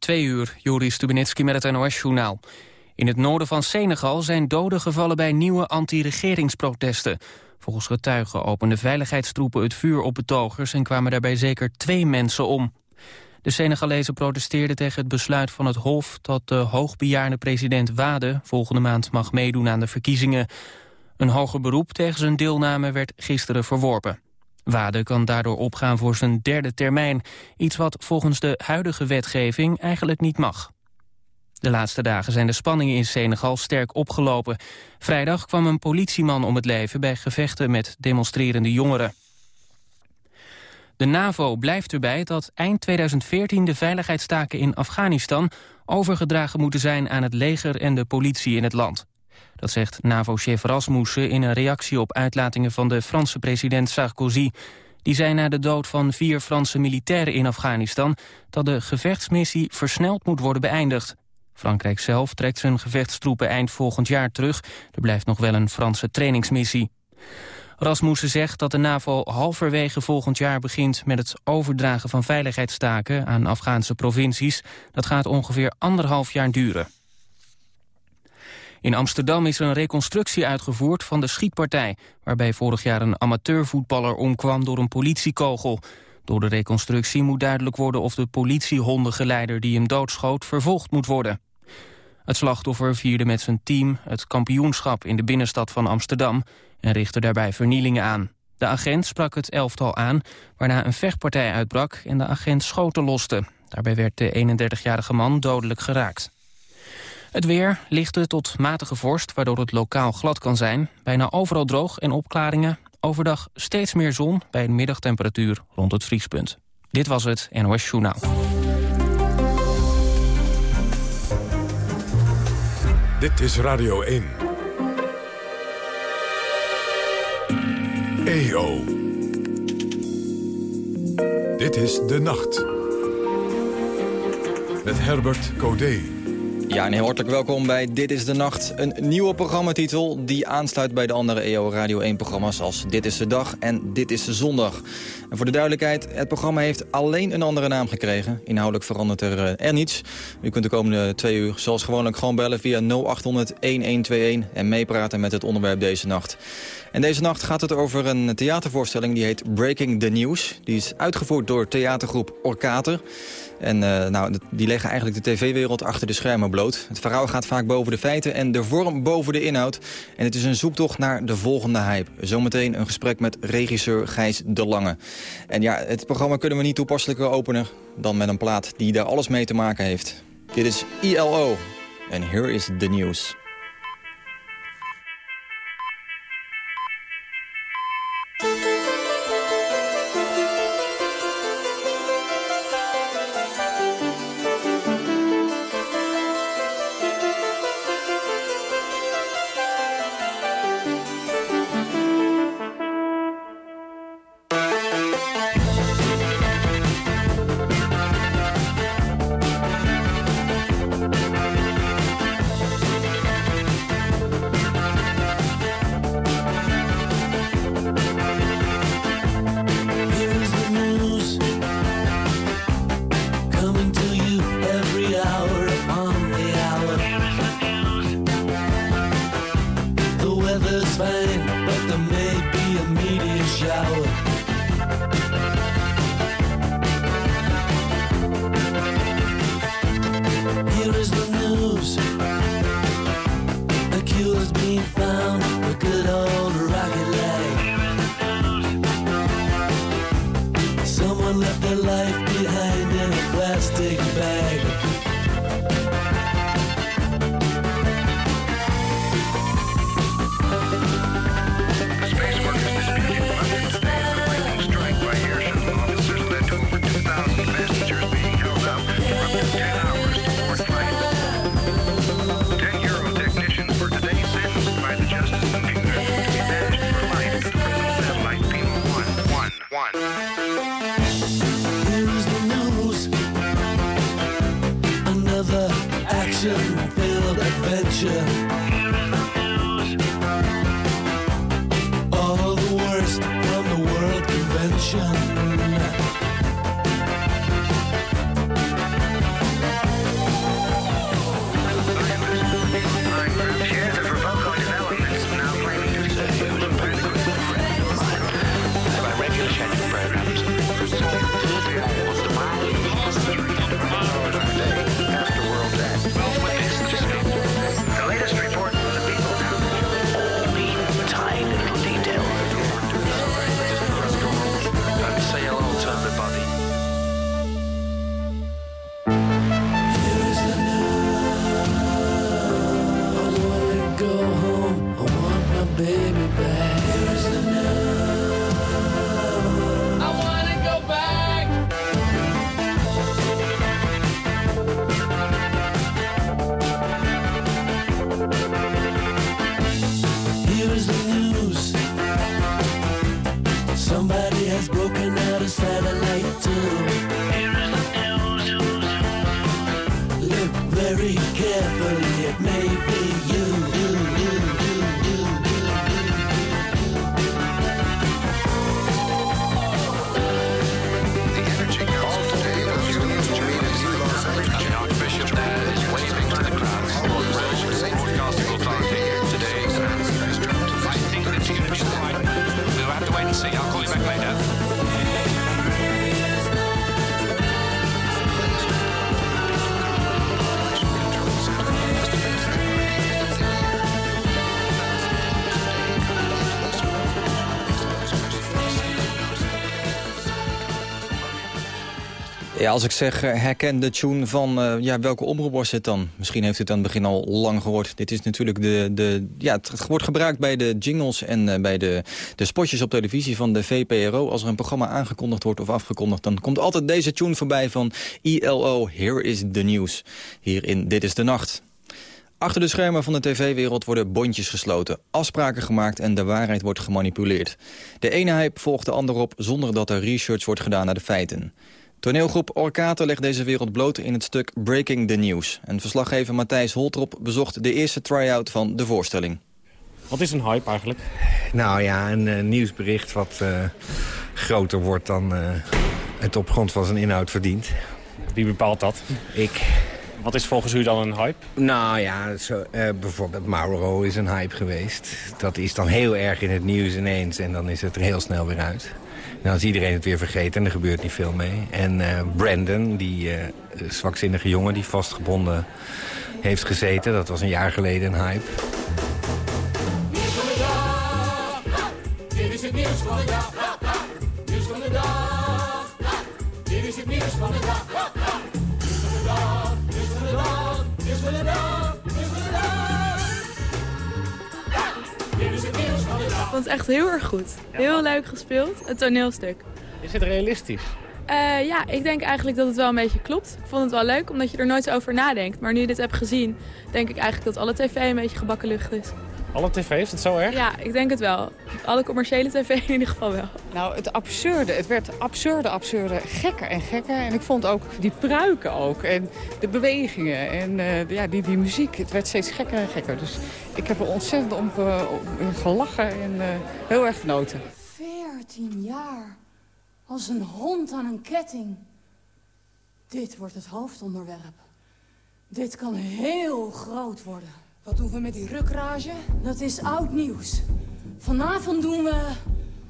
Twee uur, Joris Stubenitski met het NOS-journaal. In het noorden van Senegal zijn doden gevallen bij nieuwe anti-regeringsprotesten. Volgens getuigen openden veiligheidstroepen het vuur op betogers... en kwamen daarbij zeker twee mensen om. De Senegalezen protesteerden tegen het besluit van het Hof... dat de hoogbejaarde president Wade volgende maand mag meedoen aan de verkiezingen. Een hoger beroep tegen zijn deelname werd gisteren verworpen. Wade kan daardoor opgaan voor zijn derde termijn. Iets wat volgens de huidige wetgeving eigenlijk niet mag. De laatste dagen zijn de spanningen in Senegal sterk opgelopen. Vrijdag kwam een politieman om het leven bij gevechten met demonstrerende jongeren. De NAVO blijft erbij dat eind 2014 de veiligheidstaken in Afghanistan overgedragen moeten zijn aan het leger en de politie in het land. Dat zegt NAVO-chef Rasmussen in een reactie op uitlatingen van de Franse president Sarkozy. Die zei na de dood van vier Franse militairen in Afghanistan dat de gevechtsmissie versneld moet worden beëindigd. Frankrijk zelf trekt zijn gevechtstroepen eind volgend jaar terug. Er blijft nog wel een Franse trainingsmissie. Rasmussen zegt dat de NAVO halverwege volgend jaar begint met het overdragen van veiligheidstaken aan Afghaanse provincies. Dat gaat ongeveer anderhalf jaar duren. In Amsterdam is een reconstructie uitgevoerd van de schietpartij... waarbij vorig jaar een amateurvoetballer omkwam door een politiekogel. Door de reconstructie moet duidelijk worden of de politiehondengeleider die hem doodschoot vervolgd moet worden. Het slachtoffer vierde met zijn team het kampioenschap in de binnenstad van Amsterdam... en richtte daarbij vernielingen aan. De agent sprak het elftal aan, waarna een vechtpartij uitbrak... en de agent schoten loste. Daarbij werd de 31-jarige man dodelijk geraakt. Het weer, lichte tot matige vorst, waardoor het lokaal glad kan zijn. Bijna overal droog en opklaringen. Overdag steeds meer zon bij een middagtemperatuur rond het vriespunt. Dit was het NOS Journaal. Dit is Radio 1. EO. Dit is De Nacht. Met Herbert Codé. Ja, en heel hartelijk welkom bij Dit is de Nacht. Een nieuwe programmatitel die aansluit bij de andere EO Radio 1-programma's... als Dit is de Dag en Dit is de Zondag. En voor de duidelijkheid, het programma heeft alleen een andere naam gekregen. Inhoudelijk verandert er, uh, er niets. U kunt de komende twee uur zoals gewoonlijk gewoon bellen via 0800-1121... en meepraten met het onderwerp deze nacht. En deze nacht gaat het over een theatervoorstelling die heet Breaking the News. Die is uitgevoerd door theatergroep Orkater. En uh, nou, die leggen eigenlijk de tv-wereld achter de schermen bloot. Het verhaal gaat vaak boven de feiten en de vorm boven de inhoud. En het is een zoektocht naar de volgende hype. Zometeen een gesprek met regisseur Gijs de Lange. En ja, het programma kunnen we niet toepasselijker openen... dan met een plaat die daar alles mee te maken heeft. Dit is ILO. En here is the news. Als ik zeg eh, herken de tune van eh, ja, welke omroep was het dan? Misschien heeft u het aan het begin al lang gehoord. Dit is natuurlijk de, de ja, het wordt gebruikt bij de jingles en eh, bij de, de spotjes op televisie van de VPRO. Als er een programma aangekondigd wordt of afgekondigd, dan komt altijd deze tune voorbij van ILO. Here is the news. Hier in Dit is de Nacht. Achter de schermen van de tv-wereld worden bondjes gesloten, afspraken gemaakt en de waarheid wordt gemanipuleerd. De ene hype volgt de ander op zonder dat er research wordt gedaan naar de feiten. Toneelgroep Orkater legt deze wereld bloot in het stuk Breaking the News. En verslaggever Matthijs Holtrop bezocht de eerste try-out van de voorstelling. Wat is een hype eigenlijk? Nou ja, een eh, nieuwsbericht wat eh, groter wordt dan eh, het op grond van zijn inhoud verdient. Wie bepaalt dat? Ik. Wat is volgens u dan een hype? Nou ja, zo, eh, bijvoorbeeld Mauro is een hype geweest. Dat is dan heel erg in het nieuws ineens en dan is het er heel snel weer uit. Dan is iedereen het weer vergeten en er gebeurt niet veel mee. En eh, Brandon, die eh, zwakzinnige jongen die vastgebonden heeft gezeten... dat was een jaar geleden een hype. Echt heel erg goed. Heel leuk gespeeld. Het toneelstuk. Is het realistisch? Eh, ja, ik denk eigenlijk dat het wel een beetje klopt. Ik vond het wel leuk, omdat je er nooit zo over nadenkt. Maar nu je dit hebt gezien, denk ik eigenlijk dat alle tv een beetje gebakken lucht is. Alle tv, is het zo erg? Ja, ik denk het wel. Alle commerciële tv in ieder geval wel. Nou, het absurde. Het werd absurde, absurde, gekker en gekker. En ik vond ook die pruiken ook. En de bewegingen en eh, ja, die, die muziek. Het werd steeds gekker en gekker. Dus ik heb er ontzettend om, ge- om gelachen en eh, heel erg genoten. 14 jaar. Als een hond aan een ketting. Dit wordt het hoofdonderwerp. Dit kan heel groot worden. Wat doen we met die rukrage? Dat is oud nieuws. Vanavond doen we...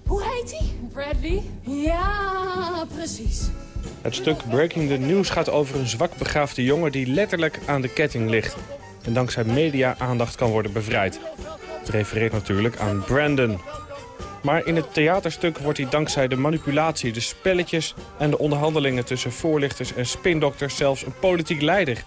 Hoe heet hij? Bradley? Ja, precies. Het stuk Breaking the News gaat over een zwak begaafde jongen... die letterlijk aan de ketting ligt. En dankzij media-aandacht kan worden bevrijd. Het refereert natuurlijk aan Brandon. Maar in het theaterstuk wordt hij dankzij de manipulatie, de spelletjes... en de onderhandelingen tussen voorlichters en spindokters zelfs een politiek leider.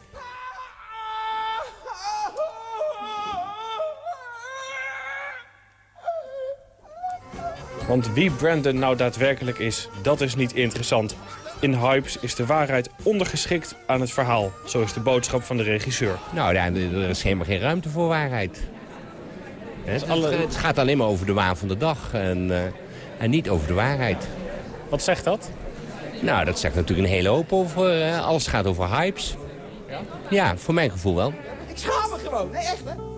Want wie Brandon nou daadwerkelijk is, dat is niet interessant. In hypes is de waarheid ondergeschikt aan het verhaal. Zo is de boodschap van de regisseur. Nou, ja, er is helemaal geen ruimte voor waarheid. Het, alle- het gaat alleen maar over de waan van de dag en, eh, en niet over de waarheid. Wat zegt dat? Nou, dat zegt natuurlijk een hele hoop over... eh, alles gaat over hypes. Ja, voor mijn gevoel wel. Ik schaam me gewoon. Nee, echt, hè?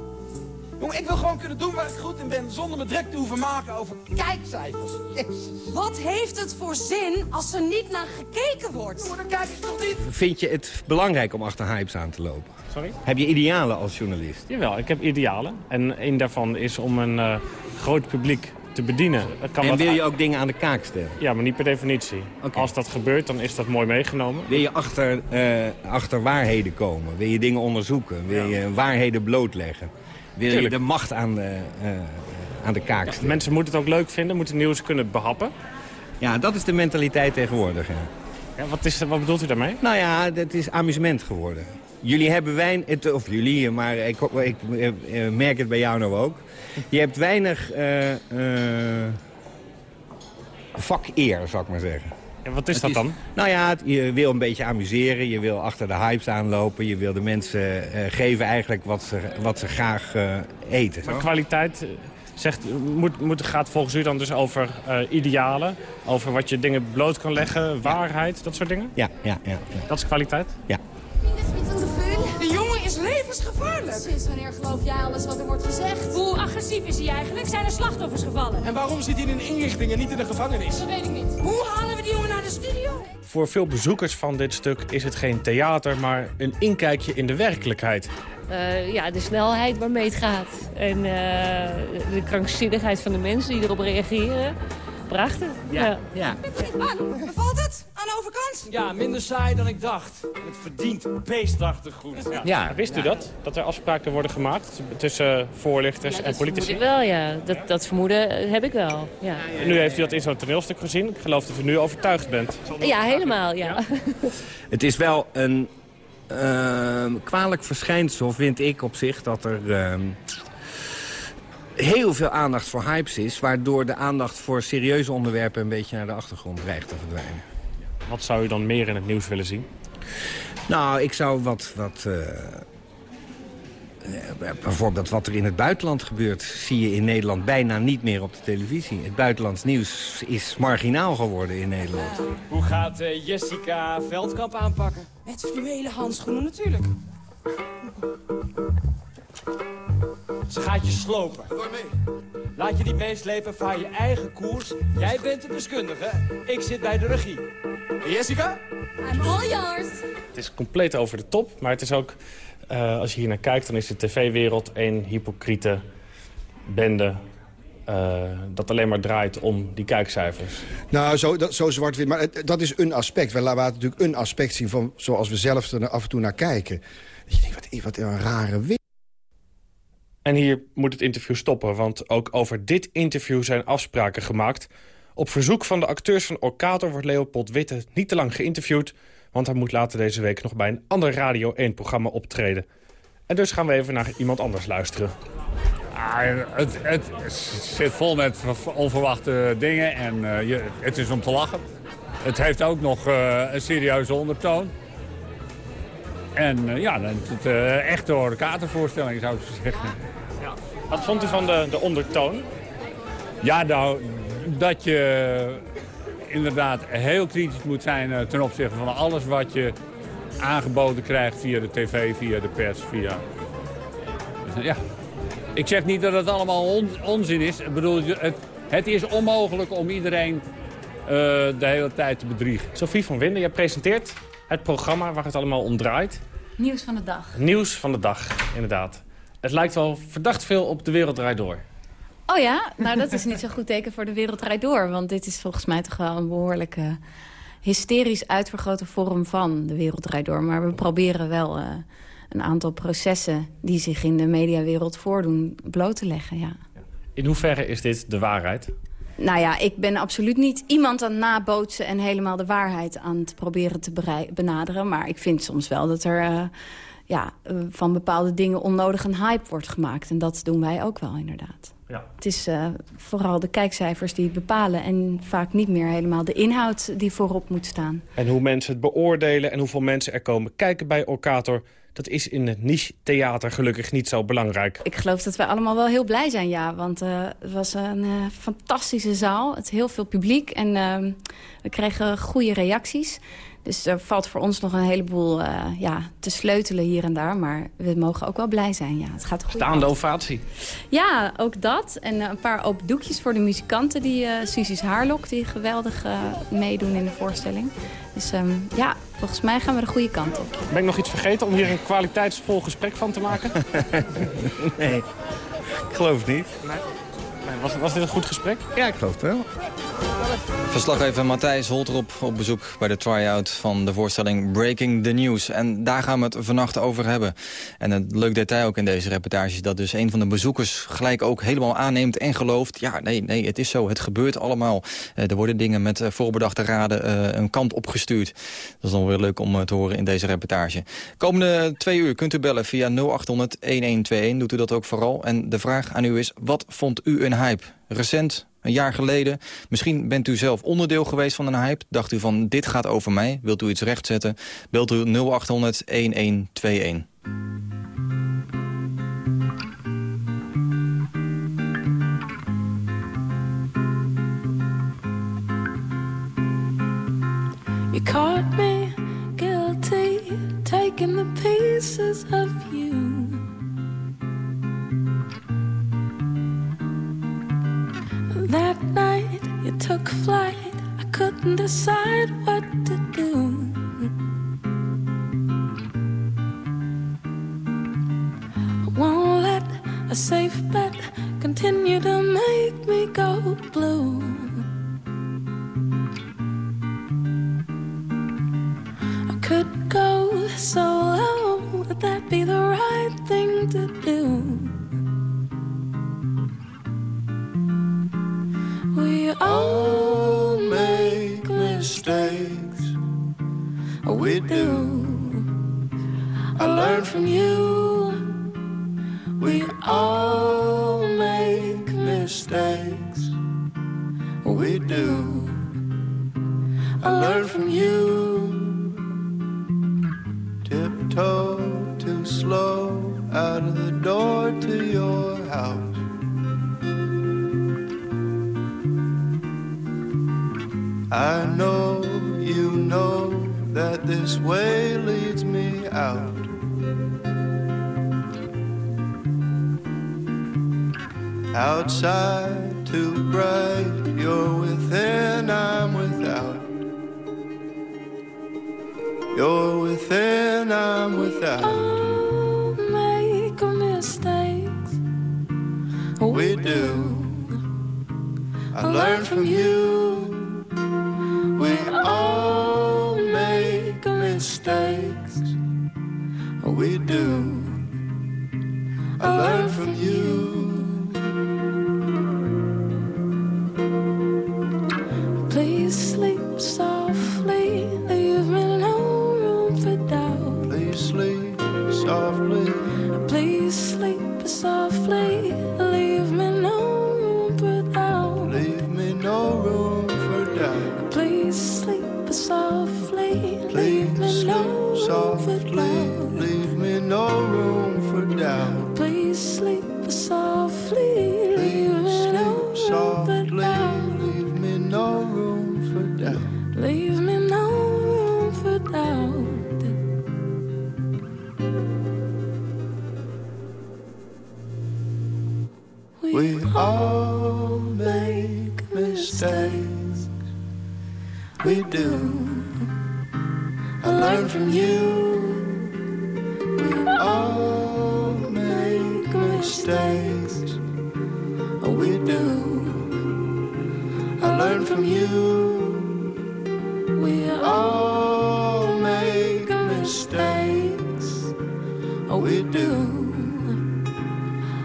Jongen, ik wil gewoon kunnen doen waar ik goed in ben... zonder me druk te hoeven maken over kijkcijfers. Jezus. Wat heeft het voor zin als er niet naar gekeken wordt? Jongen, dan kijk ik toch niet. Vind je het belangrijk om achter hypes aan te lopen? Sorry? Heb je idealen als journalist? Jawel, ik heb idealen. En een daarvan is om een eh, groot publiek te bedienen. Kan En wil je ook dingen aan de kaak stellen? Ja, maar niet per definitie. Als dat gebeurt, dan is dat mooi meegenomen. Wil je achter, eh, achter waarheden komen? Wil je dingen onderzoeken? Wil je waarheden blootleggen? Wil Tuurlijk. je de macht aan de, eh, aan de kaak stellen? Mensen moeten het ook leuk vinden, moeten nieuws kunnen behappen. Ja, dat is de mentaliteit tegenwoordig. Ja. Ja, wat, is, wat bedoelt u daarmee? Nou ja, het is amusement geworden. Jullie hebben weinig, of jullie, maar ik, ik, eh, merk het bij jou nou ook. Je hebt weinig eh, eh, vakeer, zou ik maar zeggen. Ja, wat is Het dat dan? Nou ja, het- je wil een beetje amuseren, je wil achter de hypes aanlopen... je wil de mensen eh, geven eigenlijk wat ze, wat ze graag eh, eten. Maar kwaliteit eh, zegt, moet, moet, gaat volgens u dan dus over idealen? Over wat je dingen bloot kan leggen, waarheid, dat soort dingen? Ja, ja, ja. ja. Dat is kwaliteit? ja. Levensgevaarlijk. Sinds wanneer geloof jij alles wat er wordt gezegd? Hoe agressief is hij eigenlijk? Zijn er slachtoffers gevallen? En waarom zit hij in een inrichting en niet in de gevangenis? Dat weet ik niet. Hoe halen we die jongen naar de studio? Voor veel bezoekers van dit stuk is het geen theater, maar een inkijkje in de werkelijkheid. Uh, ja, de snelheid waarmee het gaat. En uh, de krankzinnigheid van de mensen die erop reageren. Prachtig. Ja. ja. Bevalt het overkant? Ja, minder saai dan ik dacht. Het verdient beestachtig goed. Ja. ja. Wist u dat? Dat er afspraken worden gemaakt tussen voorlichters ja, en politici? Dat wel, ja. Dat, dat vermoeden heb ik wel. Ja. En nu heeft u dat in zo'n toneelstuk gezien. Ik geloof dat u nu overtuigd bent. Ja, helemaal, ja. Het is wel een uh, kwalijk verschijnsel, vind ik op zich, dat er... Uh, heel veel aandacht voor hypes is... waardoor de aandacht voor serieuze onderwerpen een beetje naar de achtergrond dreigt te verdwijnen. Wat zou u dan meer in het nieuws willen zien? Nou, ik zou wat... wat uh, bijvoorbeeld wat er in het buitenland gebeurt... zie je in Nederland bijna niet meer op de televisie. Het buitenlands nieuws is marginaal geworden in Nederland. Hoe gaat uh, Jessica Veldkamp aanpakken? Met fluwelen handschoenen natuurlijk. Ze gaat je slopen. Waarmee? Laat je niet meeslepen, vaar je eigen koers. Jij bent de deskundige, ik zit bij de regie. Jessica? I'm all yours. Het is compleet over de top, maar het is ook... Uh, als je hier naar kijkt, dan is de tv-wereld één hypocriete bende... Uh, dat alleen maar draait om die kijkcijfers. Nou, zo, dat, zo zwart-wit. Maar het, dat is een aspect. We laten natuurlijk een aspect zien van zoals we zelf er af en toe naar kijken. Dat je denkt, wat, wat een rare wereld. En hier moet het interview stoppen, want ook over dit interview zijn afspraken gemaakt. Op verzoek van de acteurs van Orkator wordt Leopold Witte niet te lang geïnterviewd... want hij moet later deze week nog bij een ander Radio 1-programma optreden. En dus gaan we even naar iemand anders luisteren. Ah, het, het, zit vol met onverwachte dingen en uh, je, het is om te lachen. Het heeft ook nog uh, een serieuze ondertoon. En uh, ja, het uh, echte orkatervoorstelling zou ik zeggen. Ja. Wat vond u van de, de ondertoon? Ja, nou, dat je inderdaad heel kritisch moet zijn uh, ten opzichte van alles wat je aangeboden krijgt via de tv, via de pers, via... Ja. Ik zeg niet dat het allemaal on onzin is. Ik bedoel, het, het is onmogelijk om iedereen de hele tijd te bedriegen. Sophie van Winden, jij presenteert het programma waar het allemaal om draait. Nieuws van de dag. Nieuws van de dag, inderdaad. Het lijkt wel verdacht veel op De Wereld Draait Door. Oh ja? Nou, dat is niet zo'n goed teken voor De Wereld Draait Door. Want dit is volgens mij toch wel een behoorlijke hysterisch uitvergrote vorm van De Wereld Draait Door. Maar we proberen wel uh, een aantal processen die zich in de mediawereld voordoen bloot te leggen, ja. In hoeverre is dit de waarheid? Nou ja, ik ben absoluut niet iemand aan het nabootsen... en helemaal de waarheid aan het proberen te benaderen. Maar ik vind soms wel dat er uh, ja, uh, van bepaalde dingen onnodig een hype wordt gemaakt. En dat doen wij ook wel, inderdaad. Ja. Het is uh, vooral de kijkcijfers die het bepalen... en vaak niet meer helemaal de inhoud die voorop moet staan. En hoe mensen het beoordelen en hoeveel mensen er komen kijken bij Orkator... dat is in het niche-theater gelukkig niet zo belangrijk. Ik geloof dat wij allemaal wel heel blij zijn, ja. Want uh, het was een uh, fantastische zaal. Het heel veel publiek en uh, we kregen goede reacties. Dus er valt voor ons nog een heleboel uh, ja, te sleutelen hier en daar. Maar we mogen ook wel blij zijn. Ja, het gaat goed. Staande ovatie. Ja, ook dat. En uh, een paar open doekjes voor de muzikanten. Die uh, Suzy's Haarlok, die geweldig meedoen in de voorstelling. Dus um, ja, volgens mij gaan we de goede kant op. Ben ik nog iets vergeten om hier een kwaliteitsvol gesprek van te maken? nee, ik geloof het niet. Nee. Was, was dit een goed gesprek? Ja, ik geloof het wel. Verslaggever Matthijs Holtrop op bezoek bij de try-out van de voorstelling Breaking the News. En daar gaan we het vannacht over hebben. En een leuk detail ook in deze reportage is dat dus een van de bezoekers gelijk ook helemaal aanneemt en gelooft. Ja, nee, nee, het is zo, het gebeurt allemaal. Uh, er worden dingen met uh, voorbedachte raden uh, een kant opgestuurd. Dat is dan weer leuk om te horen in deze reportage. Komende twee uur kunt u bellen via 0800-1121. Doet u dat ook vooral. En de vraag aan u is, wat vond u een hype? Recent, een jaar geleden. Misschien bent u zelf onderdeel geweest van een hype. Dacht u van, dit gaat over mij. Wilt u iets rechtzetten? Belt u 0800 1121. You caught me guilty, taking the pieces of That night you took flight, I couldn't decide what to do. I won't let a safe bet continue to make me go blue. I could go solo. would that be the right thing to do? All make mistakes. We do. I learned from you. We all make mistakes. We do. I learned from you. Tiptoe way leads me out. Outside too bright, you're within, I'm without. You're within, I'm without. all make mistakes. We do. I learned from you. Mistakes. Oh, we do. I learn from you. We all make mistakes. Oh, we do.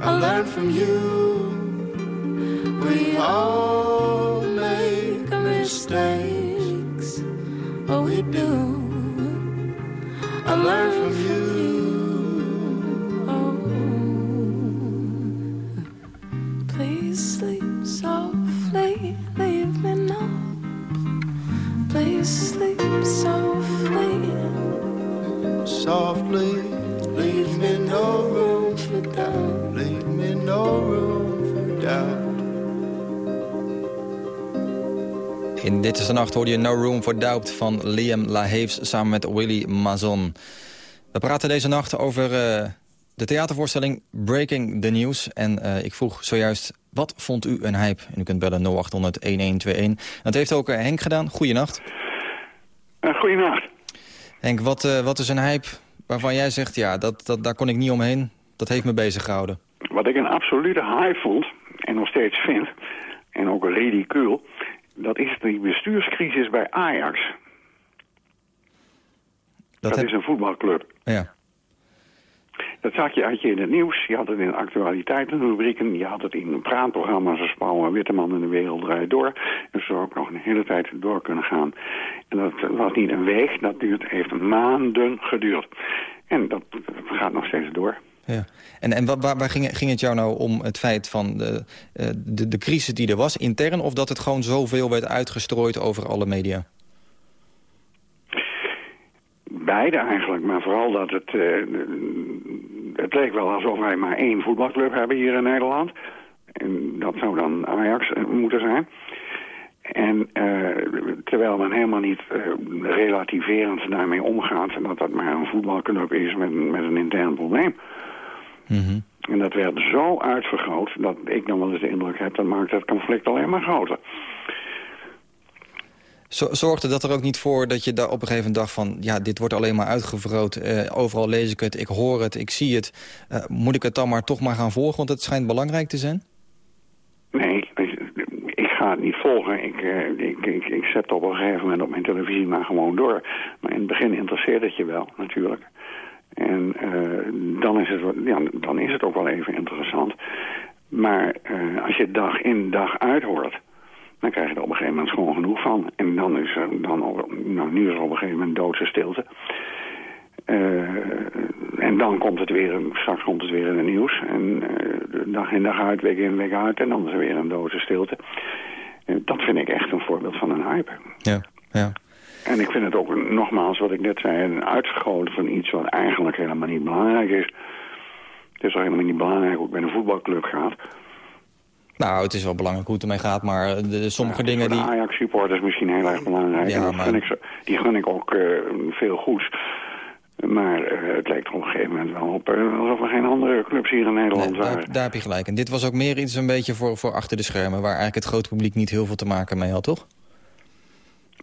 I learn from you. In Dit is de Nacht hoorde je No Room for Doubt van Liam LaHaves samen met Willy Mazon. We praten deze nacht over eh, de theatervoorstelling Breaking the News. En eh, ik vroeg zojuist, wat vond u een hype? En u kunt bellen 0800-1121. Dat heeft ook eh, Henk gedaan. Goeienacht. Uh, goeienacht. Henk, wat, wat is een hype waarvan jij zegt... ja, dat, dat, daar kon ik niet omheen, dat heeft me bezig gehouden? Wat ik een absolute hype vond, en nog steeds vind, en ook ridicuul... dat is die bestuurscrisis bij Ajax. Dat, heb- is een voetbalclub. Ja. Dat zag je, had je in het nieuws, je had het in de actualiteitenrubrieken... je had het in praatprogramma's als Pauw en Witteman en de Wereld Draait Door. En zo ook nog een hele tijd door kunnen gaan. En dat was niet een week, dat duurt, heeft maanden geduurd. En dat gaat nog steeds door. Ja. En, en waar, waar ging, ging het jou nou om het feit van de, eh, de, de crisis die er was intern... of dat het gewoon zoveel werd uitgestrooid over alle media? Beide eigenlijk, maar vooral dat het... eh, het leek wel alsof wij maar één voetbalclub hebben hier in Nederland. En dat zou dan Ajax eh, moeten zijn. En eh, terwijl men helemaal niet eh, relativerend daarmee omgaat... dat dat maar een voetbalclub is met, een- met een intern probleem. En dat werd zo uitvergroot dat ik dan wel eens de indruk heb... dat maakt het conflict alleen maar groter. Zo- Zorgde dat er ook niet voor dat je daar op een gegeven moment dacht van... ja, dit wordt alleen maar uitgevroot. eh, overal lees ik het, ik hoor het, ik zie het. Moet ik het dan maar toch maar gaan volgen, want het schijnt belangrijk te zijn? Het niet volgen. Ik, eh, ik, ik, ik zet op een gegeven moment op mijn televisie maar gewoon door. Maar in het begin interesseert het je wel, natuurlijk. En eh, dan, is het, ja, dan is het ook wel even interessant. Maar eh, als je dag in dag uit hoort... dan krijg je er op een gegeven moment gewoon genoeg van. En dan is er, dan, nou, nu is er op een gegeven moment doodse stilte. Eh, en dan komt het weer, straks komt het weer in het nieuws. En eh, dag in dag uit, week in week uit. En dan is er weer een doodse stilte. Eh, dat vind ik echt een voorbeeld van een hype. Ja, ja. En ik vind het ook, nogmaals, wat ik net zei, een uitvergroten van iets wat eigenlijk helemaal niet belangrijk is. Het is helemaal niet belangrijk hoe het bij een voetbalclub gaat. Nou, het is wel belangrijk hoe het ermee gaat, maar de, sommige dingen die... Ajax-supporters misschien heel erg belangrijk. Ja, maar- gun ik die gun ik ook veel goeds. Maar eh, het lijkt er op een gegeven moment wel op eh, alsof er geen andere clubs hier in Nederland Nee, waren. daar, heb je gelijk. En dit was ook meer iets een beetje voor, voor achter de schermen... waar eigenlijk het grote publiek niet heel veel te maken mee had, toch?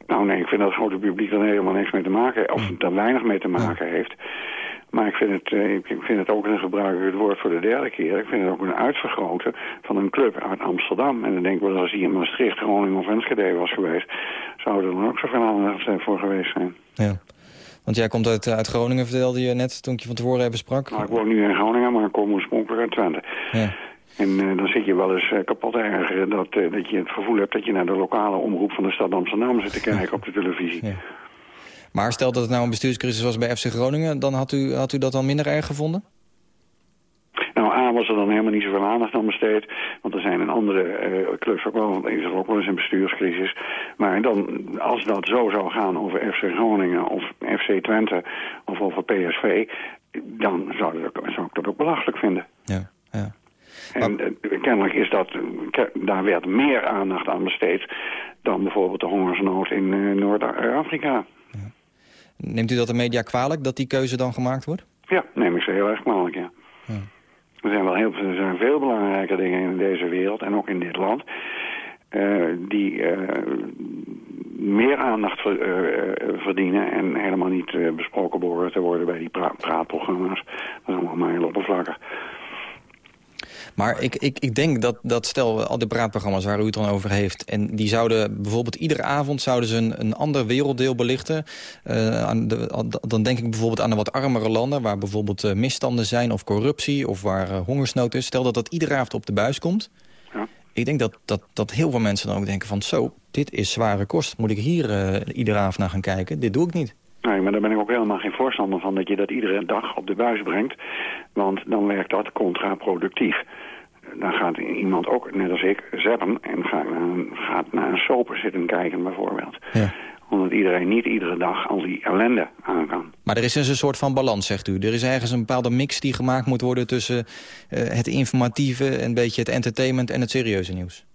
Nou nee, ik vind dat het grote publiek er helemaal niks mee te maken of er weinig mee te maken heeft. Maar ik vind, het, eh, ik vind het ook, en dan gebruik ik het woord voor de derde keer... ik vind het ook een uitvergroten van een club uit Amsterdam. En dan denk ik wel, als hij in Maastricht, Groningen of Enschede was geweest... zou er dan ook zoveel aandacht voor geweest zijn. Ja. Want jij komt uit, uit Groningen, vertelde je net, toen ik je van tevoren even sprak. Nou, ik woon nu in Groningen, maar ik kom oorspronkelijk uit Twente. Ja. En eh, dan zit je wel eens eh, kapot te ergeren dat, eh, dat je het gevoel hebt... dat je naar de lokale omroep van de stad Amsterdam zit te kijken op de televisie. Ja. Maar stel dat het nou een bestuurscrisis was bij FC Groningen... dan had u, had u dat dan minder erg gevonden? Nou, A was er dan helemaal niet zoveel aandacht aan besteed. Want er zijn in andere eh, clubs ook wel, is er ook wel eens een bestuurscrisis. Maar dan, als dat zo zou gaan over FC Groningen of FC Twente of over PSV... dan zou, dat, zou ik dat ook belachelijk vinden. Ja, ja. En eh, kennelijk is dat, eh, daar werd meer aandacht aan besteed... dan bijvoorbeeld de hongersnood in Noord-Afrika. Neemt u dat de media kwalijk, dat die keuze dan gemaakt wordt? Ja, neem ik ze heel erg kwalijk, ja. Er zijn wel heel er zijn veel belangrijke dingen in deze wereld en ook in dit land... eh, die eh, meer aandacht ver- eh, verdienen en helemaal niet besproken behoren te worden bij die pra- praatprogramma's. Dat is allemaal maar heel oppervlakkig. Maar ik, ik, ik denk dat, dat stel al die praatprogramma's waar u het dan over heeft... en die zouden bijvoorbeeld iedere avond zouden ze een, een ander werelddeel belichten. Eh, aan de, dan denk ik bijvoorbeeld aan de wat armere landen... waar bijvoorbeeld eh, misstanden zijn of corruptie of waar eh, hongersnood is. Stel dat dat iedere avond op de buis komt. Ja. Ik denk dat, dat, dat heel veel mensen dan ook denken van... zo, dit is zware kost. Moet ik hier iedere avond naar gaan kijken? Dit doe ik niet. Nee, maar daar ben ik ook helemaal geen voorstander van dat je dat iedere dag op de buis brengt. Want dan werkt dat contraproductief. Dan gaat iemand ook, net als ik, zappen en gaat naar een, gaat naar een soper zitten kijken bijvoorbeeld. Ja. Omdat iedereen niet iedere dag al die ellende aan kan. Maar er is dus een soort van balans, zegt u. Er is ergens een bepaalde mix die gemaakt moet worden... tussen eh, het informatieve, een beetje het entertainment en het serieuze nieuws.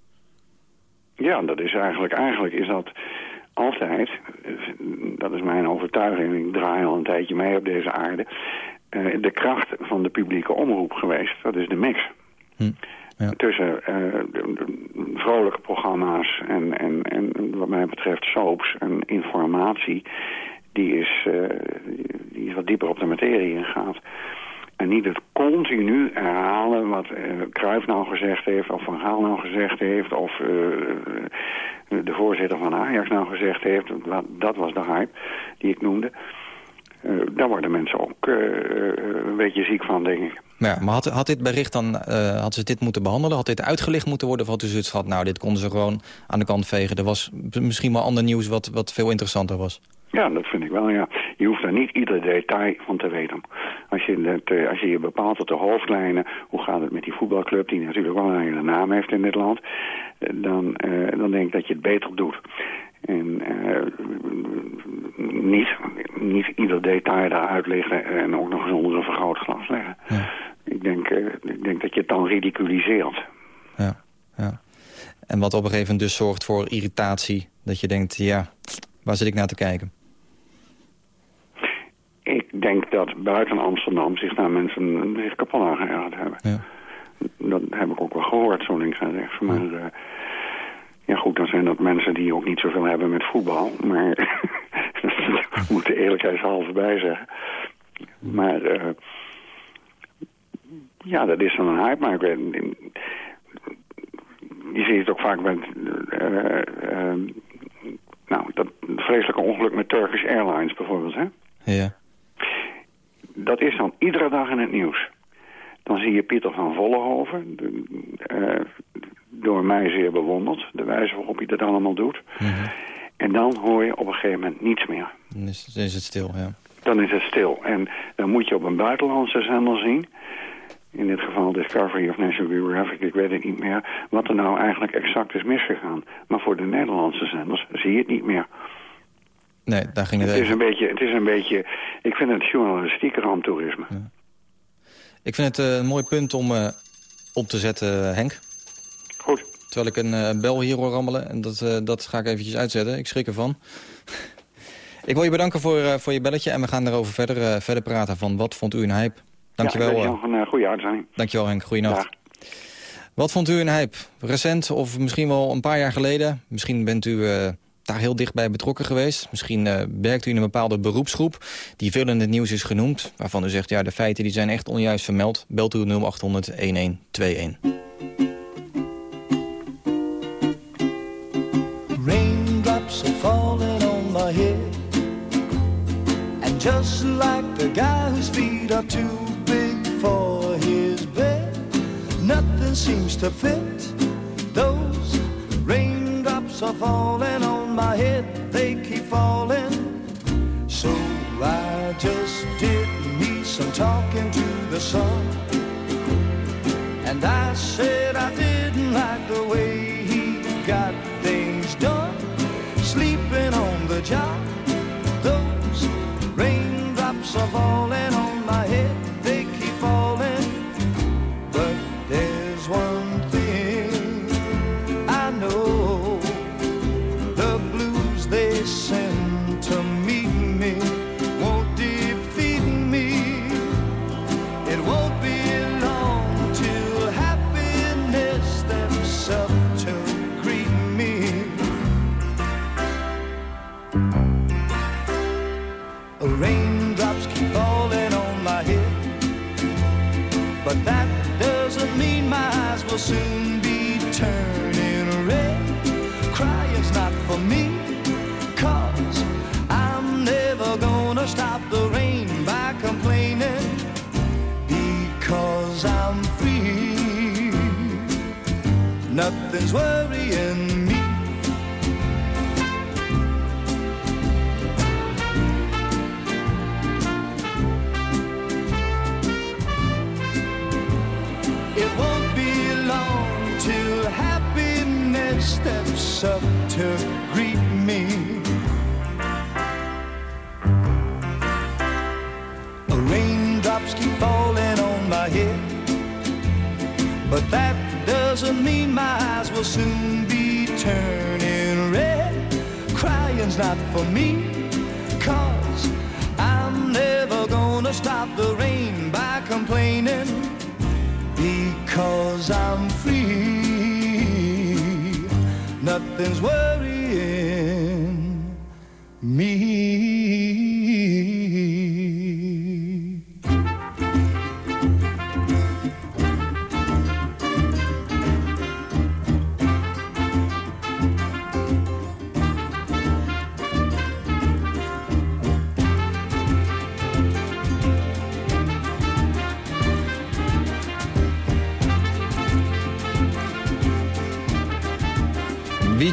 Ja, dat is eigenlijk, eigenlijk is dat altijd, dat is mijn overtuiging, ik draai al een tijdje mee op deze aarde, eh, de kracht van de publieke omroep geweest. Dat is de mix. Tussen eh, vrolijke programma's en, en, en wat mij betreft soaps en informatie, die is, eh, die is wat dieper op de materie ingaat. En niet het continu herhalen wat eh Cruijff nou gezegd heeft... of Van Gaal nou gezegd heeft... of eh, de voorzitter van Ajax nou gezegd heeft. Dat, was de hype die ik noemde. Eh, daar worden mensen ook eh, een beetje ziek van, denk ik. Ja, maar had, had dit bericht dan, eh had ze dit moeten behandelen? Had dit uitgelicht moeten worden? Of had u zoiets gehad, nou, dit konden ze gewoon aan de kant vegen. Er was misschien wel ander nieuws wat, wat veel interessanter was. Ja, dat vind ik wel, ja. Je hoeft daar niet ieder detail van te weten. Als je, het, eh, als je je bepaalt tot de hoofdlijnen... hoe gaat het met die voetbalclub, die natuurlijk wel een hele naam heeft in dit land... eh, dan, eh, dan denk ik dat je het beter doet. En niet, niet ieder detail daar uitleggen en ook nog eens onder een vergrootglas leggen. Ik, denk, ik denk dat je het dan ridiculiseert. Ja, ja. En wat op een gegeven moment dus zorgt voor irritatie. Dat je denkt, ja, waar zit ik naar te kijken? Ik denk dat buiten Amsterdam zich daar mensen zich kapot aan geërgerd hebben. Dat heb ik ook wel gehoord, zo links en rechts. Maar eh, Ja goed, dan zijn dat mensen die ook niet zoveel hebben met voetbal. Maar dat moet de eerlijkheidshalve bij zeggen. Maar eh, ja, dat is dan een hype. Maar ik weet, je ziet het ook vaak met... eh, nou, dat vreselijke ongeluk met Turkish Airlines bijvoorbeeld, hè? Ja. Dat is dan iedere dag in het nieuws. Dan zie je Pieter van Vollenhoven, de, eh, door mij zeer bewonderd, de wijze waarop hij dat allemaal doet. En dan hoor je op een gegeven moment niets meer. Dan is, dan is het stil, ja. Dan is het stil. En dan moet je op een buitenlandse zender zien, in dit geval Discovery of National Geographic, ik weet het niet meer, wat er nou eigenlijk exact is misgegaan. Maar voor de Nederlandse zenders zie je het niet meer. Nee, daar ging het, Het is even. een beetje, het is een beetje ik vind het journalistiek ramptoerisme. Ik vind het eh, een mooi punt om eh, op te zetten, Henk. Goed. Terwijl ik een eh, bel hier hoor rammelen. En dat, eh, dat ga ik eventjes uitzetten. Ik schrik ervan. ik wil je bedanken voor, eh, voor je belletje. En we gaan erover verder, eh, verder praten van wat vond u een hype. Dankjewel. Ja, ik eh, wens je nog een eh, goede uitzending. Dankjewel Henk, goeienacht. Wat vond u een hype? Recent of misschien wel een paar jaar geleden? Misschien bent u eh, daar heel dichtbij betrokken geweest. Misschien eh, werkt u in een bepaalde beroepsgroep die veel in het nieuws is genoemd. Waarvan u zegt, ja, de feiten die zijn echt onjuist vermeld. Belt u 0800 1121. Raindrops are falling on my head. And just like the guy whose feet are too big for his bed, nothing seems to fit. Those raindrops are falling on my head, they keep falling. So I just did me some talking to the sun. And I said I didn't like the way he got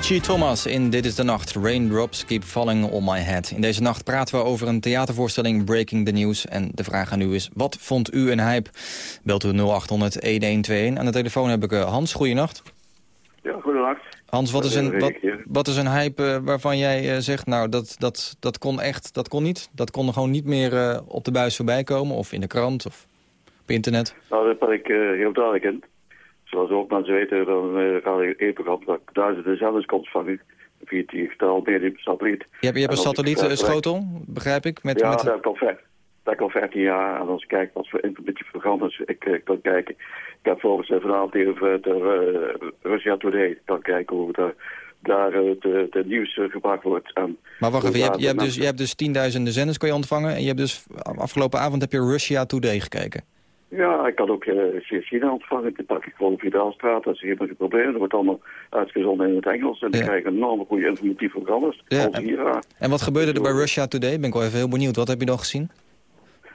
Beachy Thomas in Dit is de Nacht. Raindrops keep falling on my head. In deze nacht praten we over een theatervoorstelling Breaking the News. En de vraag aan u is, wat vond u een hype? Belt u 0800-1121. Aan de telefoon heb ik eh, Hans. Goeienacht. Ja, goedenacht. Hans, wat is een, wat, wat is een hype eh, waarvan jij eh, zegt... nou, dat, dat, dat kon echt, dat kon niet. Dat kon gewoon niet meer op de buis voorbij komen. Of in de krant, of op internet. Nou, dat ben ik heel duidelijk in. Zoals ook mensen weten, dan ga ik één programma dat ik duizenden zenders kan ontvangen. Via digitaal medium, satelliet. Je hebt, je hebt een ik, eh, satellietschotel, begrijp ik? Met, ja, met, dat heb ik al ver. Dat heb ik al 15 jaar. En als ik kijk wat voor internetprogramma's ik eh, kan kijken. Ik heb volgens mij vanavond even de uh, Russia Today kan kijken hoe de daar het, nieuws eh, gebracht wordt. En Maar wacht even, je hebt, je, hebt dus, je hebt dus tienduizenden zenders kan je ontvangen... en je hebt dus afgelopen avond heb je Russia Today gekeken. Ja, ik had ook uh, China ontvangen. Dan pak ik gewoon via de Alstraat. Dat is geen probleem. Dat wordt allemaal uitgezonden in het Engels. En dan krijg je enorme goede informatieve programma's. Ja, Al Hira. En wat gebeurde er bij Russia Today? Ben ik wel even heel benieuwd. Wat heb je dan gezien?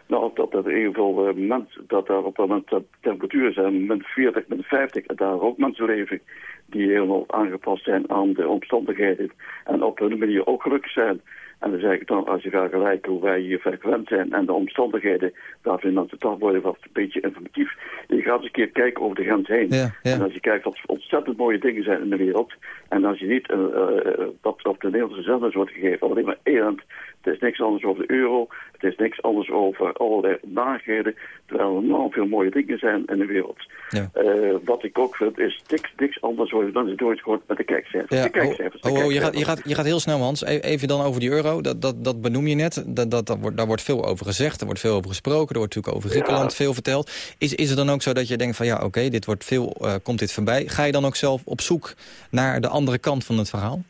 Nou, dat er in ieder geval uh, mensen, dat daar op dat moment temperaturen zijn, min 40, min 50, en daar ook mensen leven die helemaal aangepast zijn aan de omstandigheden en op hun manier ook gelukkig zijn. En dan zeg ik dan, als je gaat gelijken hoe wij hier verwend zijn en de omstandigheden, daar vinden mensen toch worden wat een beetje informatief. Je gaat eens een keer kijken over de grens heen. Ja, ja. En als je kijkt wat ontzettend mooie dingen zijn in de wereld, en als je niet uh, uh, wat op de Nederlandse zenders wordt gegeven, alleen maar erend, het is niks anders over de euro, het is niks anders over allerlei narigheden, terwijl er enorm veel mooie dingen zijn in de wereld. Ja. Uh, wat ik ook vind, is niks, niks anders worden dan is nooit gewoon met de kijkcijfers. Ja, de kijkcijfers, de oh, oh, je, gaat, je, gaat, je gaat heel snel, Hans. E- Even dan over die euro. Dat, dat, dat benoem je net. Dat, dat, dat wordt, daar wordt veel over gezegd. Er wordt veel over gesproken. Er wordt natuurlijk over Griekenland Ja. veel verteld. Is, is het dan ook zo dat je denkt van ja, oké, dit wordt veel, eh, komt dit voorbij. Ga je dan ook zelf op zoek naar de andere kant van het verhaal?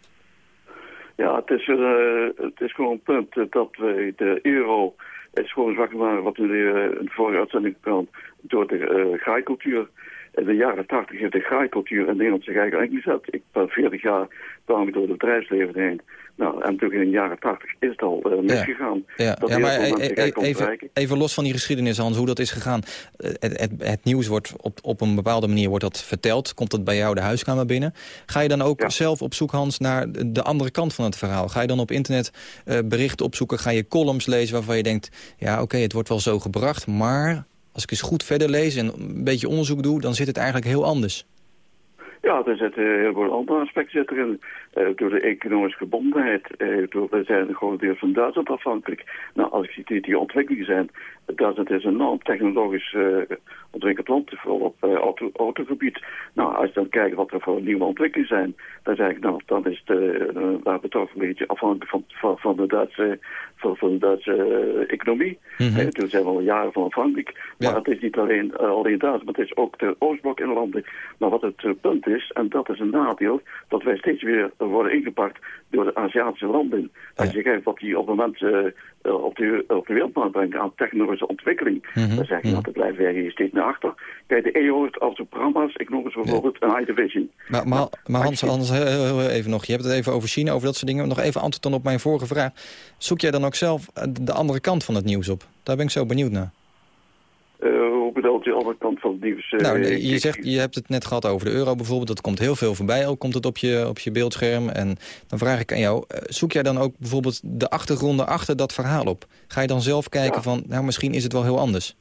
Ja, het is, uh, het is gewoon een punt dat we de euro is gewoon zwak gemaakt wat uh, in de vorige uitzending kwam door de uh, graaikultuur. In de jaren 80 heeft de graaikultuur in Nederland zich eigenlijk ingezet. Ik ben 40 jaar kwam ik door het bedrijfsleven heen. Nou, en toen in de jaren 80 is het al uh, misgegaan. Ja, dat ja maar e- e- even, even los van die geschiedenis, Hans, hoe dat is gegaan. Eh, Het, het, het nieuws wordt op, op een bepaalde manier wordt dat verteld. Komt dat bij jou de huiskamer binnen? Ga je dan ook zelf op zoek, Hans, naar de de andere kant van het verhaal? Ga je dan op internet eh, berichten opzoeken? Ga je columns lezen waarvan je denkt... ja, oké, het wordt wel zo gebracht, maar als ik eens goed verder lees... en een beetje onderzoek doe, dan zit het eigenlijk heel anders. Ja, er zitten heel veel andere aspecten zitten erin. Uh, door de economische gebondenheid. Uh, door, we zijn gewoon deel van Duitsland afhankelijk. Nou, als ik zie die, die ontwikkelingen zijn. Duitsland is een enorm technologisch uh, ontwikkeld land. Vooral op auto, autogebied. Nou, als je dan kijkt wat er voor nieuwe ontwikkelingen zijn. Dan zeg ik, nou, dan is de, waar we toch een beetje afhankelijk van, van, van de Duitse, van, van de Duitse economie. Mm -hmm. Toen zijn we al jaren van afhankelijk. Maar ja. het is niet alleen, alleen Duitsland, maar het is ook de Oostblok in landen. Maar wat het punt is, en dat is een nadeel, dat wij steeds weer worden ingepakt door de Aziatische landen. Als je kijkt wat die op het moment uh, op, de, op de wereldmarkt brengen aan technologische ontwikkeling, mm -hmm. dan zeg je, dat blijven wij hier steeds naar achter. Kijk, de EO heeft toe programma's, ik noem eens bijvoorbeeld een High Division. Maar, maar, maar Hans, heel, heel even nog, je hebt het even over China, over dat soort dingen. Nog even antwoord dan op mijn vorige vraag. Zoek jij dan ook zelf de andere kant van het nieuws op? Daar ben ik zo benieuwd naar. Uh, hoe bedoelt de andere kant van het nieuws? Uh, nou, je, zegt, je hebt het net gehad over de euro bijvoorbeeld. Dat komt heel veel voorbij. Ook komt het op je, op je beeldscherm. En dan vraag ik aan jou, uh, zoek jij dan ook bijvoorbeeld de achtergronden achter dat verhaal op? Ga je dan zelf kijken ja. van, nou misschien is het wel heel anders?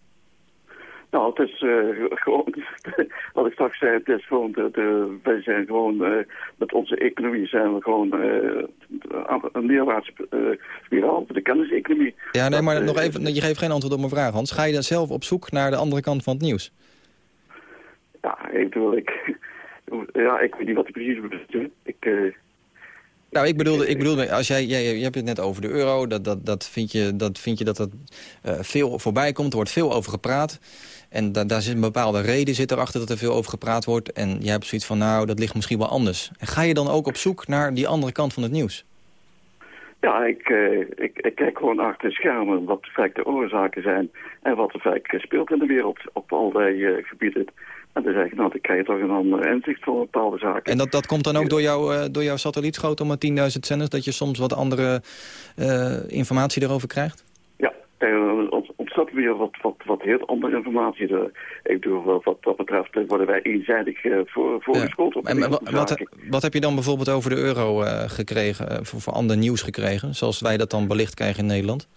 Nou, het is uh, gewoon, wat ik straks zei, het is gewoon, wij zijn gewoon, uh, met onze economie zijn we gewoon uh, een neerwaartse spiraal de kenniseconomie. Ja, nee, maar nog even, je geeft geen antwoord op mijn vraag, Hans. Ga je dan zelf op zoek naar de andere kant van het nieuws? Ja, ik bedoel, ik, ja, ik weet niet wat ik precies bedoel. Ik... Nou, ik bedoelde, ik bedoelde als jij, jij, je hebt het net over de euro, dat, dat, dat vind je dat, vind je dat uh, veel voorbij komt. Er wordt veel over gepraat. En da, daar zit een bepaalde reden zit erachter dat er veel over gepraat wordt. En jij hebt zoiets van, nou, dat ligt misschien wel anders. En ga je dan ook op zoek naar die andere kant van het nieuws? Ja, ik, uh, ik, ik, kijk gewoon achter de schermen wat de oorzaken zijn... en wat er vaak speelt in de wereld op allerlei uh, gebieden. En dan zeg ik, nou, dan krijg je toch een ander inzicht van bepaalde zaken. En dat, dat komt dan ook door, jou, uh, door jouw satellietschotel met 10.000 zenders... dat je soms wat andere informatie erover krijgt? Ja, ontstaat weer wat, wat, wat heel andere informatie. De, ik bedoel, wat, wat dat betreft worden wij eenzijdig uh, voor, voorgeschoold. Ja. En wat, wat, wat heb je dan bijvoorbeeld over de euro uh, gekregen, uh, voor, voor ander nieuws gekregen? Zoals wij dat dan belicht krijgen in Nederland?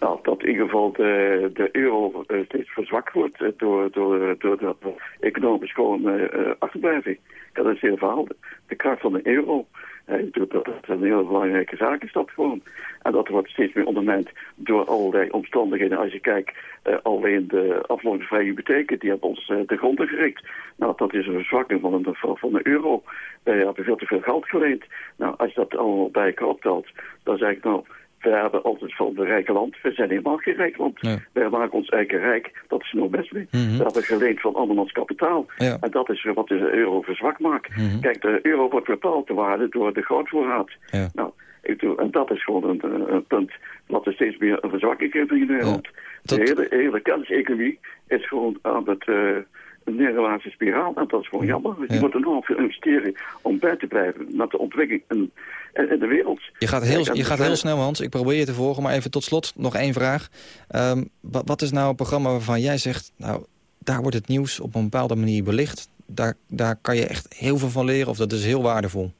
Nou, dat in ieder geval de, de euro uh, steeds verzwakt wordt door, door, door dat economisch gewoon achterblijven. Dat is heel verhaal. De kracht van de euro, dat is een hele belangrijke zaak is dat gewoon. En dat wordt steeds meer ondermijnd door allerlei omstandigheden. Als je kijkt, alleen de aflossingsvrije hypotheken, die hebben ons de grond gericht. Nou, dat is een verzwakking van de, van de euro. Wij hebben veel te veel geld geleend. Nou, als je dat allemaal bij elkaar optelt, dan zeg ik nou we hebben altijd van de rijke land. We zijn helemaal geen rijk land. Wij maken ons eigen rijk. Dat is nog best mee. Mhm. We hebben geleend van andermans kapitaal. Ja. En dat is wat de euro verzwakt maakt. Mhm. Kijk, de euro wordt bepaald te waarde door de goudvoorraad. Ja. Nou, ik doe, en dat is gewoon een, een punt wat er steeds meer een verzwakking heeft in de wereld. De hele, hele kenniseconomie is gewoon aan het... eh, een neerwaartse spiraal. En dat is gewoon jammer. Dus Je moet enorm veel investeren om bij te blijven met de ontwikkeling in, in, in de wereld. Je gaat, heel, en je gaat heel snel, Hans. Ik probeer je te volgen, maar even tot slot nog één vraag. Ehm, wat, wat is nou een programma waarvan jij zegt... nou, daar wordt het nieuws op een bepaalde manier belicht. Daar, daar kan je echt heel veel van leren of dat is heel waardevol.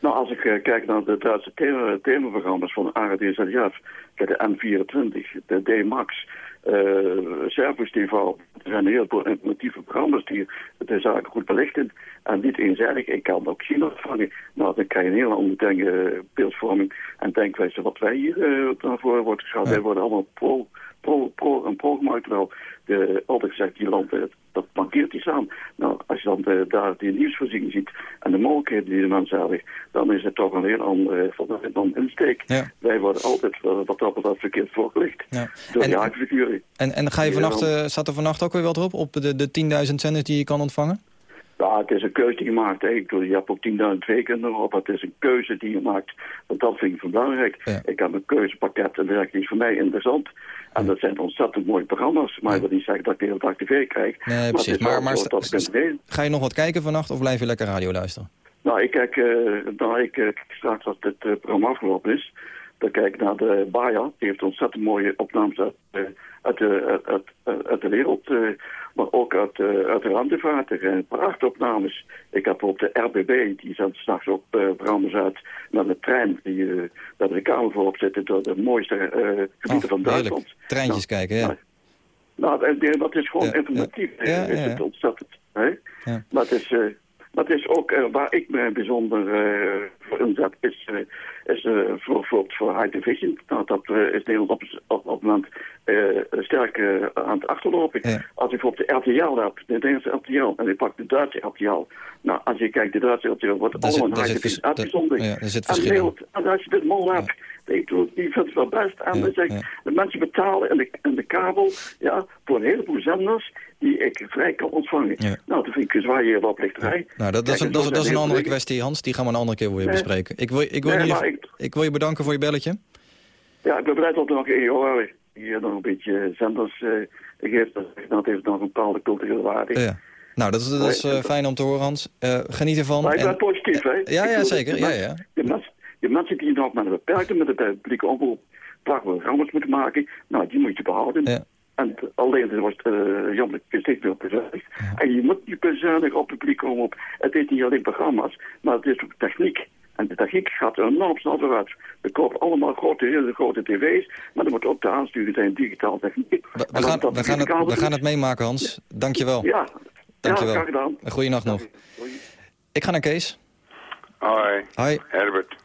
Nou, als ik eh, kijk naar de Duitse thema, themaprogramma's van ARD ZDF, kijk, de N24, de D-Max, eh TV, er zijn heel veel informatieve programma's die de zaken goed belichten en niet eenzijdig. Ik kan ook China ontvangen. Nou, dan krijg je een hele andere eh, beeldvorming en denkwijze wat wij hier eh naar voren wordt geschaald. Wij worden allemaal pro, pro, pro en pro gemaakt, terwijl de, altijd gezegd, die landen, dat mankeert iets aan. Nou, als je dan de, daar die nieuwsvoorziening ziet en de mogelijkheden die de mensen hebben, dan is het toch een heel andere van dan insteek. Ja. Wij worden altijd eh, wat dat betreft verkeerd voorgelicht Ja. door En- de haakfiguren. En, en ga je Ja, vannacht, eh, staat er vannacht ook weer wat op? Op de, de 10.000 zenders die je kan ontvangen? Ja, het is een keuze die je maakt. Ik bedoel, je hebt ook 10.000 weken erop. Het is een keuze die je maakt. Want dat vind ik van belangrijk. Ik heb een keuzepakket en dat is voor mij interessant. En dat zijn ontzettend mooie programma's. Maar ik wil niet zeggen dat ik de hele dag tv krijg. Nee, het precies. Maar, maar dat ga je nog wat kijken vannacht of blijf je lekker radio luisteren? Nou, ik kijk, eh, nou, ik, eh, straks als dit eh, programma afgelopen is, dan kijk ik naar de Baja. Die heeft ontzettend mooie opnames uit, uit, de, uit, uit, de wereld, maar ook uit, eh, uit de. Er zijn prachtopnames. Ik heb op de RBB, die zendt s'nachts ook eh, programma's uit naar de trein, die, eh, daar de kamer voor op zitten, door de mooiste eh, gebieden van Duitsland. Heerlijk. Treintjes kijken, ja. Nou, en die- dat is gewoon Ja, informatief. ja. eh, Ja, is het ontzettend. Hè? Ja. Maar het is, eh, maar het is ook eh, waar ik me bijzonder eh, voor inzet, is, eh, is eh, voor, voor, voor high division. Nou, dat eh, is Nederland op, op, op moment eh, sterk aan het achterlopen. Als ik op de RTL heb, de Nederlandse RTL, en ik pak de Duitse RTL. Nou, als je kijkt, de Duitse RTL wordt allemaal daar high division uitgezonden. ja, zit en, verschil en als je dit mal hebt, ik doe, die vindt het wel best. En dan zeg ik, de mensen betalen in de, in de kabel ja, voor een heleboel zenders die ik vrij kan ontvangen. Nou, dat vind ik een zwaaie oplichterij. Nou, dat, dat, is, een, dat, dat is een andere kwestie, Hans. Die gaan we een andere keer weer Nee. bespreken. Ik wil, ik, wil Nee, maar geval- ik... wil je bedanken voor je belletje. Ja, ik ben blij dat er nog EO hebben. Hier nog een beetje zenders eh geeft. Dat heeft nog een bepaalde culturele waarde. Ja. Nou, dat is, dat is eh, fijn om te horen, Hans. Eh, geniet ervan. Maar ik ben En- positief, hè? Ja, ja, zeker. de Ja, mensen- ja. De mensen, de mensen die nog met een beperkte, met een publieke omroep prachtige programma's moeten maken, nou, die moet je behouden. En alleen, er wordt uh, jammer steeds meer bezuinigd. En je moet niet bezuinigen op publieke omroep. Het is niet alleen programma's, maar het is ook techniek. En de techniek gaat enorm snel vooruit. We kopen allemaal grote, hele grote tv's, maar er moet ook te aansturen zijn digitaal techniek. We, we, gaan, we, gaan het, digitaal we gaan doet- het meemaken, Hans. Dankjewel. Ja, Dankjewel. ja graag gedaan. Een goeie nacht nog. Ik ga naar Kees. Hoi, Hi. Herbert.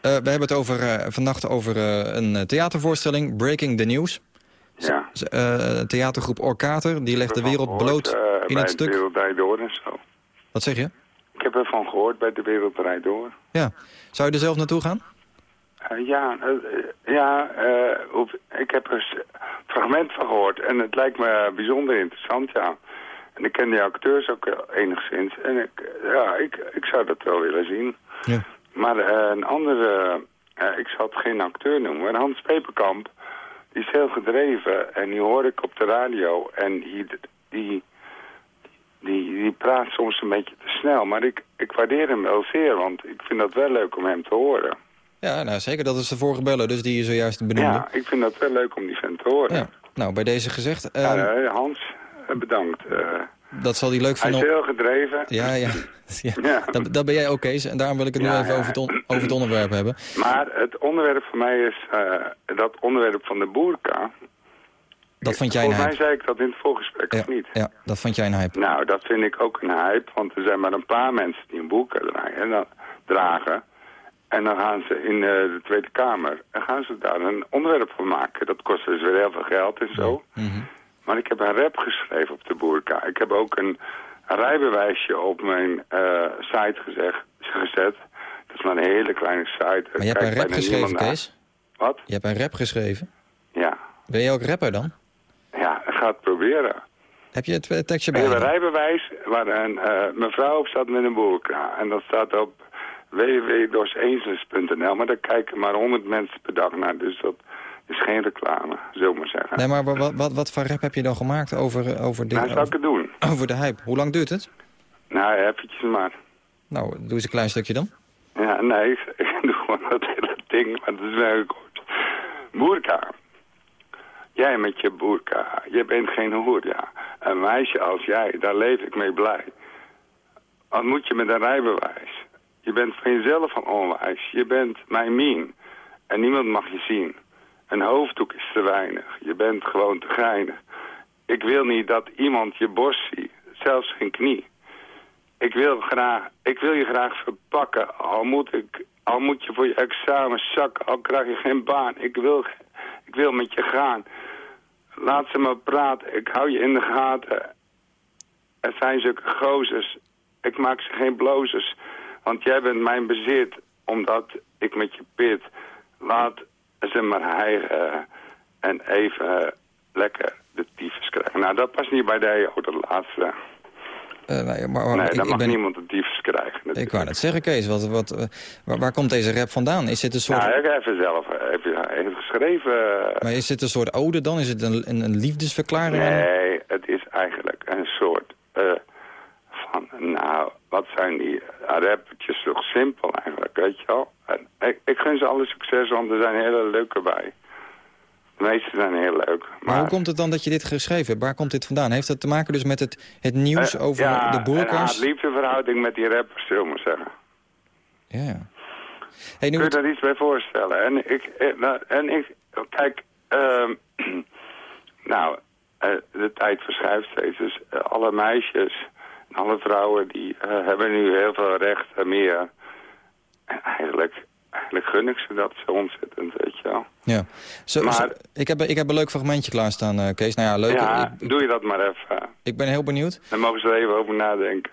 Eh, we hebben het over, eh, vannacht over eh, een theatervoorstelling, Breaking the News. Ja. Eh, theatergroep Orkater, die legt de wereld bloot Eh, in bij het stuk. De Wereld Door en zo. Wat zeg je? Ik heb ervan gehoord bij De Wereld Draait Door. Ja. Zou je er zelf naartoe gaan? Eh, ja, ja ik heb er een fragment van gehoord en het lijkt me bijzonder interessant, ja. En ik ken die acteurs ook enigszins en ik, ja, ik, ik zou dat wel willen zien. Ja. Maar een andere, ik zal het geen acteur noemen, maar Hans Peperkamp, die is heel gedreven en die hoor ik op de radio en die, die, die, die praat soms een beetje te snel. Maar ik, ik waardeer hem wel zeer, want ik vind dat wel leuk om hem te horen. Ja, nou zeker. Dat is de vorige beller, dus die je zojuist benoemde. Ja, ik vind dat wel leuk om die vent te horen. Ja. Nou, bij deze gezegd, Ja, eh, Hans, eh, bedankt. Eh, dat zal hij leuk hij is vinden. heel gedreven. Ja, ja. ja. Dat, dat ben jij ook, Kees. En daarom wil ik het nu Ja, even over, het on- over het onderwerp hebben. Maar het onderwerp voor mij is eh, dat onderwerp van de boerka. Dat vond jij een Volgens mij hype. zei ik dat in het voorgesprek, of niet? Ja, dat vond jij een hype. Nou, dat vind ik ook een hype, want er zijn maar een paar mensen die een boerka dragen. En dan, dragen. En dan gaan ze in eh, de Tweede Kamer en gaan ze daar een onderwerp van maken. Dat kost dus weer heel veel geld en zo. Mhm. Maar ik heb een rap geschreven op de boerka. Ik heb ook een rijbewijsje op mijn eh, site gezegd, gezet. Dat is maar een hele kleine site. Maar je hebt een rap geschreven, Kees? Wat? Je hebt een rap geschreven. Ja. Ben je ook rapper dan? Ja, ga het proberen. Heb je het tekstje Ik bij heb een rijbewijs waar een eh, mevrouw op staat met een boerka. En dat staat op www.doseenzels.nl. Maar daar kijken maar 100 mensen per dag naar. Dus dat is geen reclame, zullen we maar zeggen. Nee, maar wat, wat, wat voor rap heb je dan gemaakt over, over, Nou, dit, zou ik het doen? over de hype? Hoe lang duurt het? Nou, eventjes maar. Nou, doe eens een klein stukje dan. Ja, nee, ik doe gewoon dat hele ding, maar dat is wel kort. Boerka. Jij met je boerka. Je bent geen hoer, ja. Een meisje als jij, daar leef ik mee blij. Wat moet je met een rijbewijs? Je bent van jezelf van onwijs. Je bent mijn mien. En niemand mag je zien. Een hoofddoek is te weinig. Je bent gewoon te geinig. Ik wil niet dat iemand je borst ziet. Zelfs geen knie. Ik wil, graag, ik wil je graag verpakken. Al moet, ik, al moet je voor je examen zakken. Al krijg je geen baan. Ik wil, ik wil met je gaan. Laat ze maar praten. Ik hou je in de gaten. Er zijn zulke gozers. Ik maak ze geen blozers. Want jij bent mijn bezit. Omdat ik met je pit. Laat ze maar hijgen. En even lekker de tyfus krijgen. Nou, dat past niet bij de EO, dat laatste. Eh, nee, maar, maar nee, ik, dan ik mag ben, niemand de tyfus krijgen. ik wou net zeggen, Kees, wat, wat, eh, waar, waar komt deze rap vandaan? Is dit een soort, Ja, ik heb even zelf even, even geschreven. maar is dit een soort ode dan? Is het een, een, een liefdesverklaring? Nee, het is eigenlijk een soort eh, van, nou, wat zijn die rappertjes toch simpel eigenlijk, weet je wel. En ik, ik gun ze alle succes, want er zijn hele leuke bij. De meeste zijn heel leuk. Maar hoe komt het dan dat je dit geschreven hebt? Waar komt dit vandaan? Heeft dat te maken dus met het, het nieuws Eh, over ja, de boerka's? Ja, liefdeverhouding met die rappers, zullen we maar zeggen. Ja, ja. Hey, nu Kun je daar iets bij voorstellen? En ik, eh, nou, en ik kijk, ehm, nou, eh, de tijd verschuift steeds. Dus alle meisjes alle vrouwen die eh, hebben nu heel veel rechten meer. En eigenlijk, eigenlijk gun ik ze dat zo ontzettend, weet je wel. Ja. Zo, Maar- zo- ik, heb, ik heb een leuk fragmentje klaarstaan, eh, Kees. Nou ja, leuk. ja, Ik, doe je dat maar even. ik ben heel benieuwd. Dan mogen ze er even over nadenken.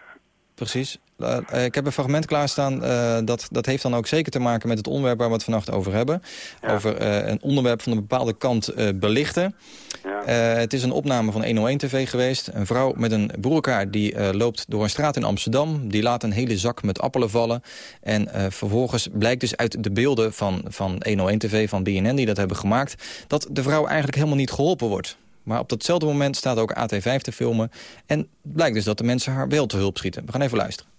Precies. Eh, ik heb een fragment klaarstaan. eh dat, dat heeft dan ook zeker te maken met het onderwerp waar we het vannacht over hebben. Over een onderwerp van een bepaalde kant belichten. Eh, het is een opname van 101 TV geweest. Een vrouw met een broerkaart die eh, loopt door een straat in Amsterdam. Die laat een hele zak met appelen vallen. En eh, vervolgens blijkt dus uit de beelden van, van 101 TV, van BNN die dat hebben gemaakt... dat de vrouw eigenlijk helemaal niet geholpen wordt. Maar op datzelfde moment staat ook AT5 te filmen. En blijkt dus dat de mensen haar wel te hulp schieten. We gaan even luisteren.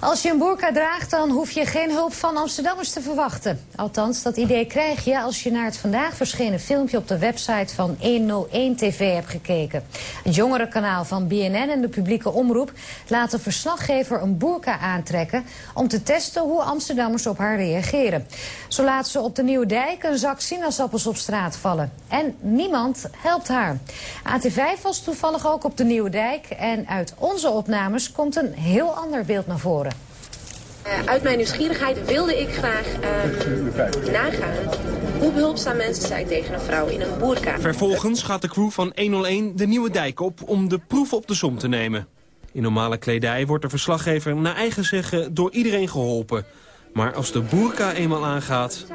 Als je een burka draagt, dan hoef je geen hulp van Amsterdammers te verwachten. Althans, dat idee krijg je als je naar het vandaag verschenen filmpje op de website van 101 TV hebt gekeken. Het jongerenkanaal van BNN en de publieke omroep laat de verslaggever een burka aantrekken om te testen hoe Amsterdammers op haar reageren. Zo laat ze op de Nieuwe Dijk een zak sinaasappels op straat vallen. En niemand helpt haar. AT5 was toevallig ook op de Nieuwe Dijk en uit onze opnames komt een heel ander beeld naar voren. Uh, uit mijn nieuwsgierigheid wilde ik graag uh, nagaan hoe behulpzaam mensen zijn tegen een vrouw in een boerka. Vervolgens gaat de crew van 101 de nieuwe dijk op om de proef op de som te nemen. In normale kledij wordt de verslaggever naar eigen zeggen door iedereen geholpen. Maar als de boerka eenmaal aangaat...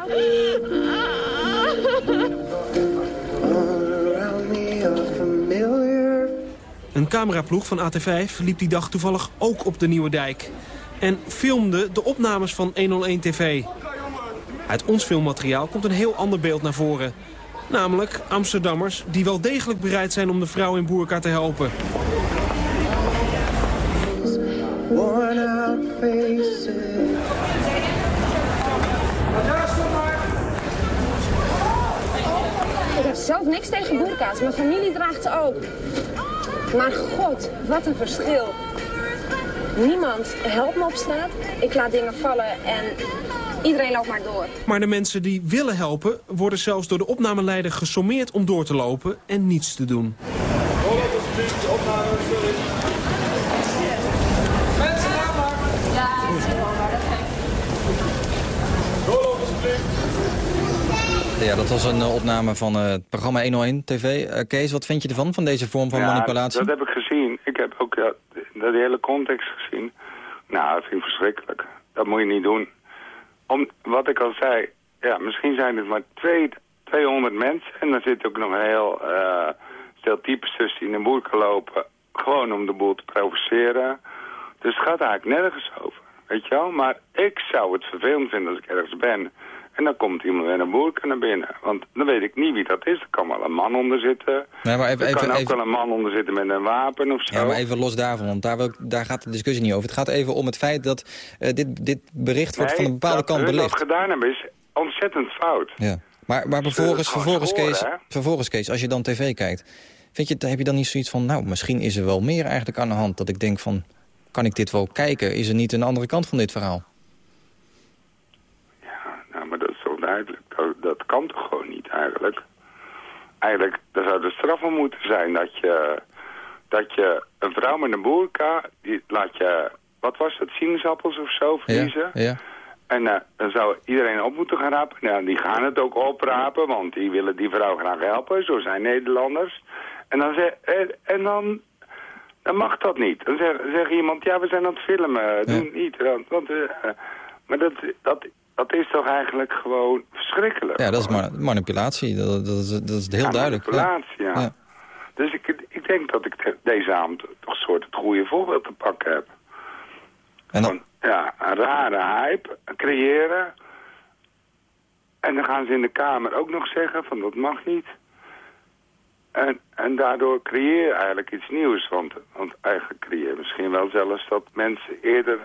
Een cameraploeg van AT5 liep die dag toevallig ook op de Nieuwe Dijk. En filmde de opnames van 101 TV. Uit ons filmmateriaal komt een heel ander beeld naar voren. Namelijk Amsterdammers die wel degelijk bereid zijn om de vrouw in Boerka te helpen. Ik heb zelf niks tegen boerka's. Mijn familie draagt ze ook. Maar god, wat een verschil. Niemand helpt me op straat. Ik laat dingen vallen en iedereen loopt maar door. Maar de mensen die willen helpen worden zelfs door de opnameleider gesommeerd om door te lopen en niets te doen. Ja, dat was een uh, opname van uh, het programma 101 TV. Uh, Kees, wat vind je ervan, van deze vorm van ja, manipulatie? dat heb ik gezien. Ik heb ook ja, de, de hele context gezien. Nou, dat vind ik verschrikkelijk. Dat moet je niet doen. Om, wat ik al zei, ja, misschien zijn het maar twee, 200 mensen. En dan zit ook nog een heel eh stel types tussen die in de boerka lopen. Gewoon om de boel te provoceren. Dus het gaat eigenlijk nergens over. Weet je wel? Maar ik zou het vervelend vinden als ik ergens ben. En dan komt iemand met een boerka naar binnen. Want dan weet ik niet wie dat is. Er kan wel een man onder zitten. Nee, maar even, er kan even, ook even, wel een man onder zitten met een wapen of zo. ja, maar even los daarvan, want daar, wil daar gaat de discussie niet over. Het gaat even om het feit dat eh, dit, dit bericht wordt Nee, van een bepaalde dat kant belicht. dat gedaan hebben is ontzettend fout. Ja. Maar, maar vervolgens, vervolgens, Kees, vervolgens, Kees, als je dan tv kijkt... Vind je, heb je dan niet zoiets van, nou, misschien is er wel meer eigenlijk aan de hand... dat ik denk van, kan ik dit wel kijken? Is er niet een andere kant van dit verhaal? Nou, maar dat is toch duidelijk. Dat, dat kan toch gewoon niet eigenlijk? Eigenlijk, daar zou de straf van moeten zijn dat je, dat je een vrouw met een boerka, die laat je, wat was het, sinaasappels of zo vriezen. Ja, ja. En eh, dan zou iedereen op moeten gaan rapen. Nou, die gaan het ook oprapen, want die willen die vrouw graag helpen. Zo zijn Nederlanders. En dan, zeg, en, en dan, dan mag dat niet. Dan zeg, zegt iemand, ja, we zijn aan het filmen. Doe niet. Want, want, eh, maar dat, dat, dat is toch eigenlijk gewoon verschrikkelijk. Ja, dat is ma- manipulatie. Dat, dat, is, dat is heel Ja, duidelijk. Manipulatie, ja. Ja. Dus ik, ik denk dat ik de- deze avond toch een soort het goede voorbeeld te pakken heb. En dan, Ja, een rare hype creëren. En dan gaan ze in de Kamer ook nog zeggen van dat mag niet. En, en daardoor creëer je eigenlijk iets nieuws. Want, want eigenlijk creëer je misschien wel zelfs dat mensen eerder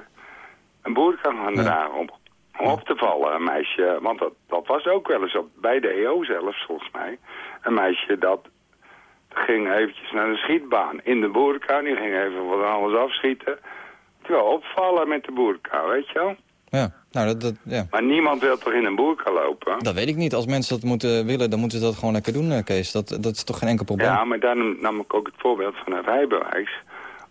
een boer kan gaan dragen om, om op te vallen. Een meisje, want dat, dat was ook wel eens op, bij de EO zelfs volgens mij. Een meisje dat ging eventjes naar de schietbaan in de boerka. Die ging even wat alles afschieten. Terwijl opvallen met de boerka, weet je wel. ja. Nou, dat, dat, ja. Maar niemand wil toch in een boerka lopen? dat weet ik niet. Als mensen dat moeten willen, dan moeten ze dat gewoon lekker doen, eh, Kees. Dat, dat is toch geen enkel probleem? Ja, maar daarom nam ik ook het voorbeeld van een rijbewijs.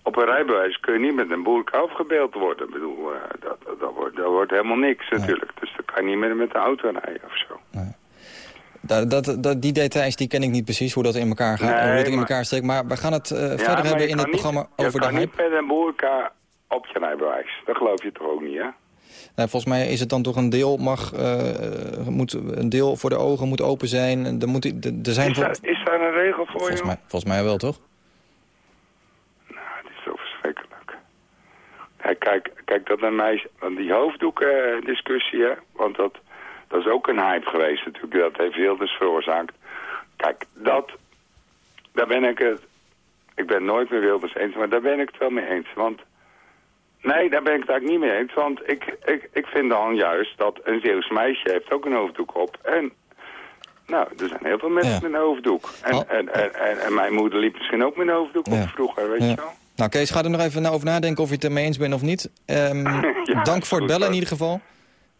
Op een rijbewijs kun je niet met een boerka afgebeeld worden. Ik bedoel, eh, dat, dat, wordt, dat wordt helemaal niks natuurlijk. Dus dan kan je niet meer met de auto rijden of zo. Dat, dat, dat, die details die ken ik niet precies, hoe dat in elkaar gaat, Nee, hoe dat in maar- elkaar steekt. Maar we gaan het eh, Ja, verder hebben je in het niet- programma je over de kan hype. niet met een boerka op je rijbewijs. Dat geloof je toch ook niet, hè? Nou, volgens mij is het dan toch een deel, mag, eh, moet, een deel voor de ogen moet open zijn. Er, moet, er zijn Is daar, is daar een regel voor volgens, je? mij, volgens mij wel, toch? Het is zo verschrikkelijk. Kijk, kijk, dat een meisje, want die hoofddoek-discussie, hè, want dat, dat is ook een hype geweest natuurlijk, dat heeft Wilders veroorzaakt. Kijk, dat, daar ben ik het, ik ben nooit met Wilders eens, maar daar ben ik het wel mee eens, want, nee, daar ben ik het eigenlijk niet mee eens, want ik, ik, ik vind dan juist dat een Zeeuws meisje heeft ook een hoofddoek op, en nou, er zijn heel veel mensen Ja. met een hoofddoek. En, Oh. en, en, en, en mijn moeder liep misschien ook met een hoofddoek op vroeger, weet Ja. je wel. Nou, Kees, ga er nog even over nadenken of je het ermee eens bent of niet. Ehm, dank voor het bellen in ieder geval.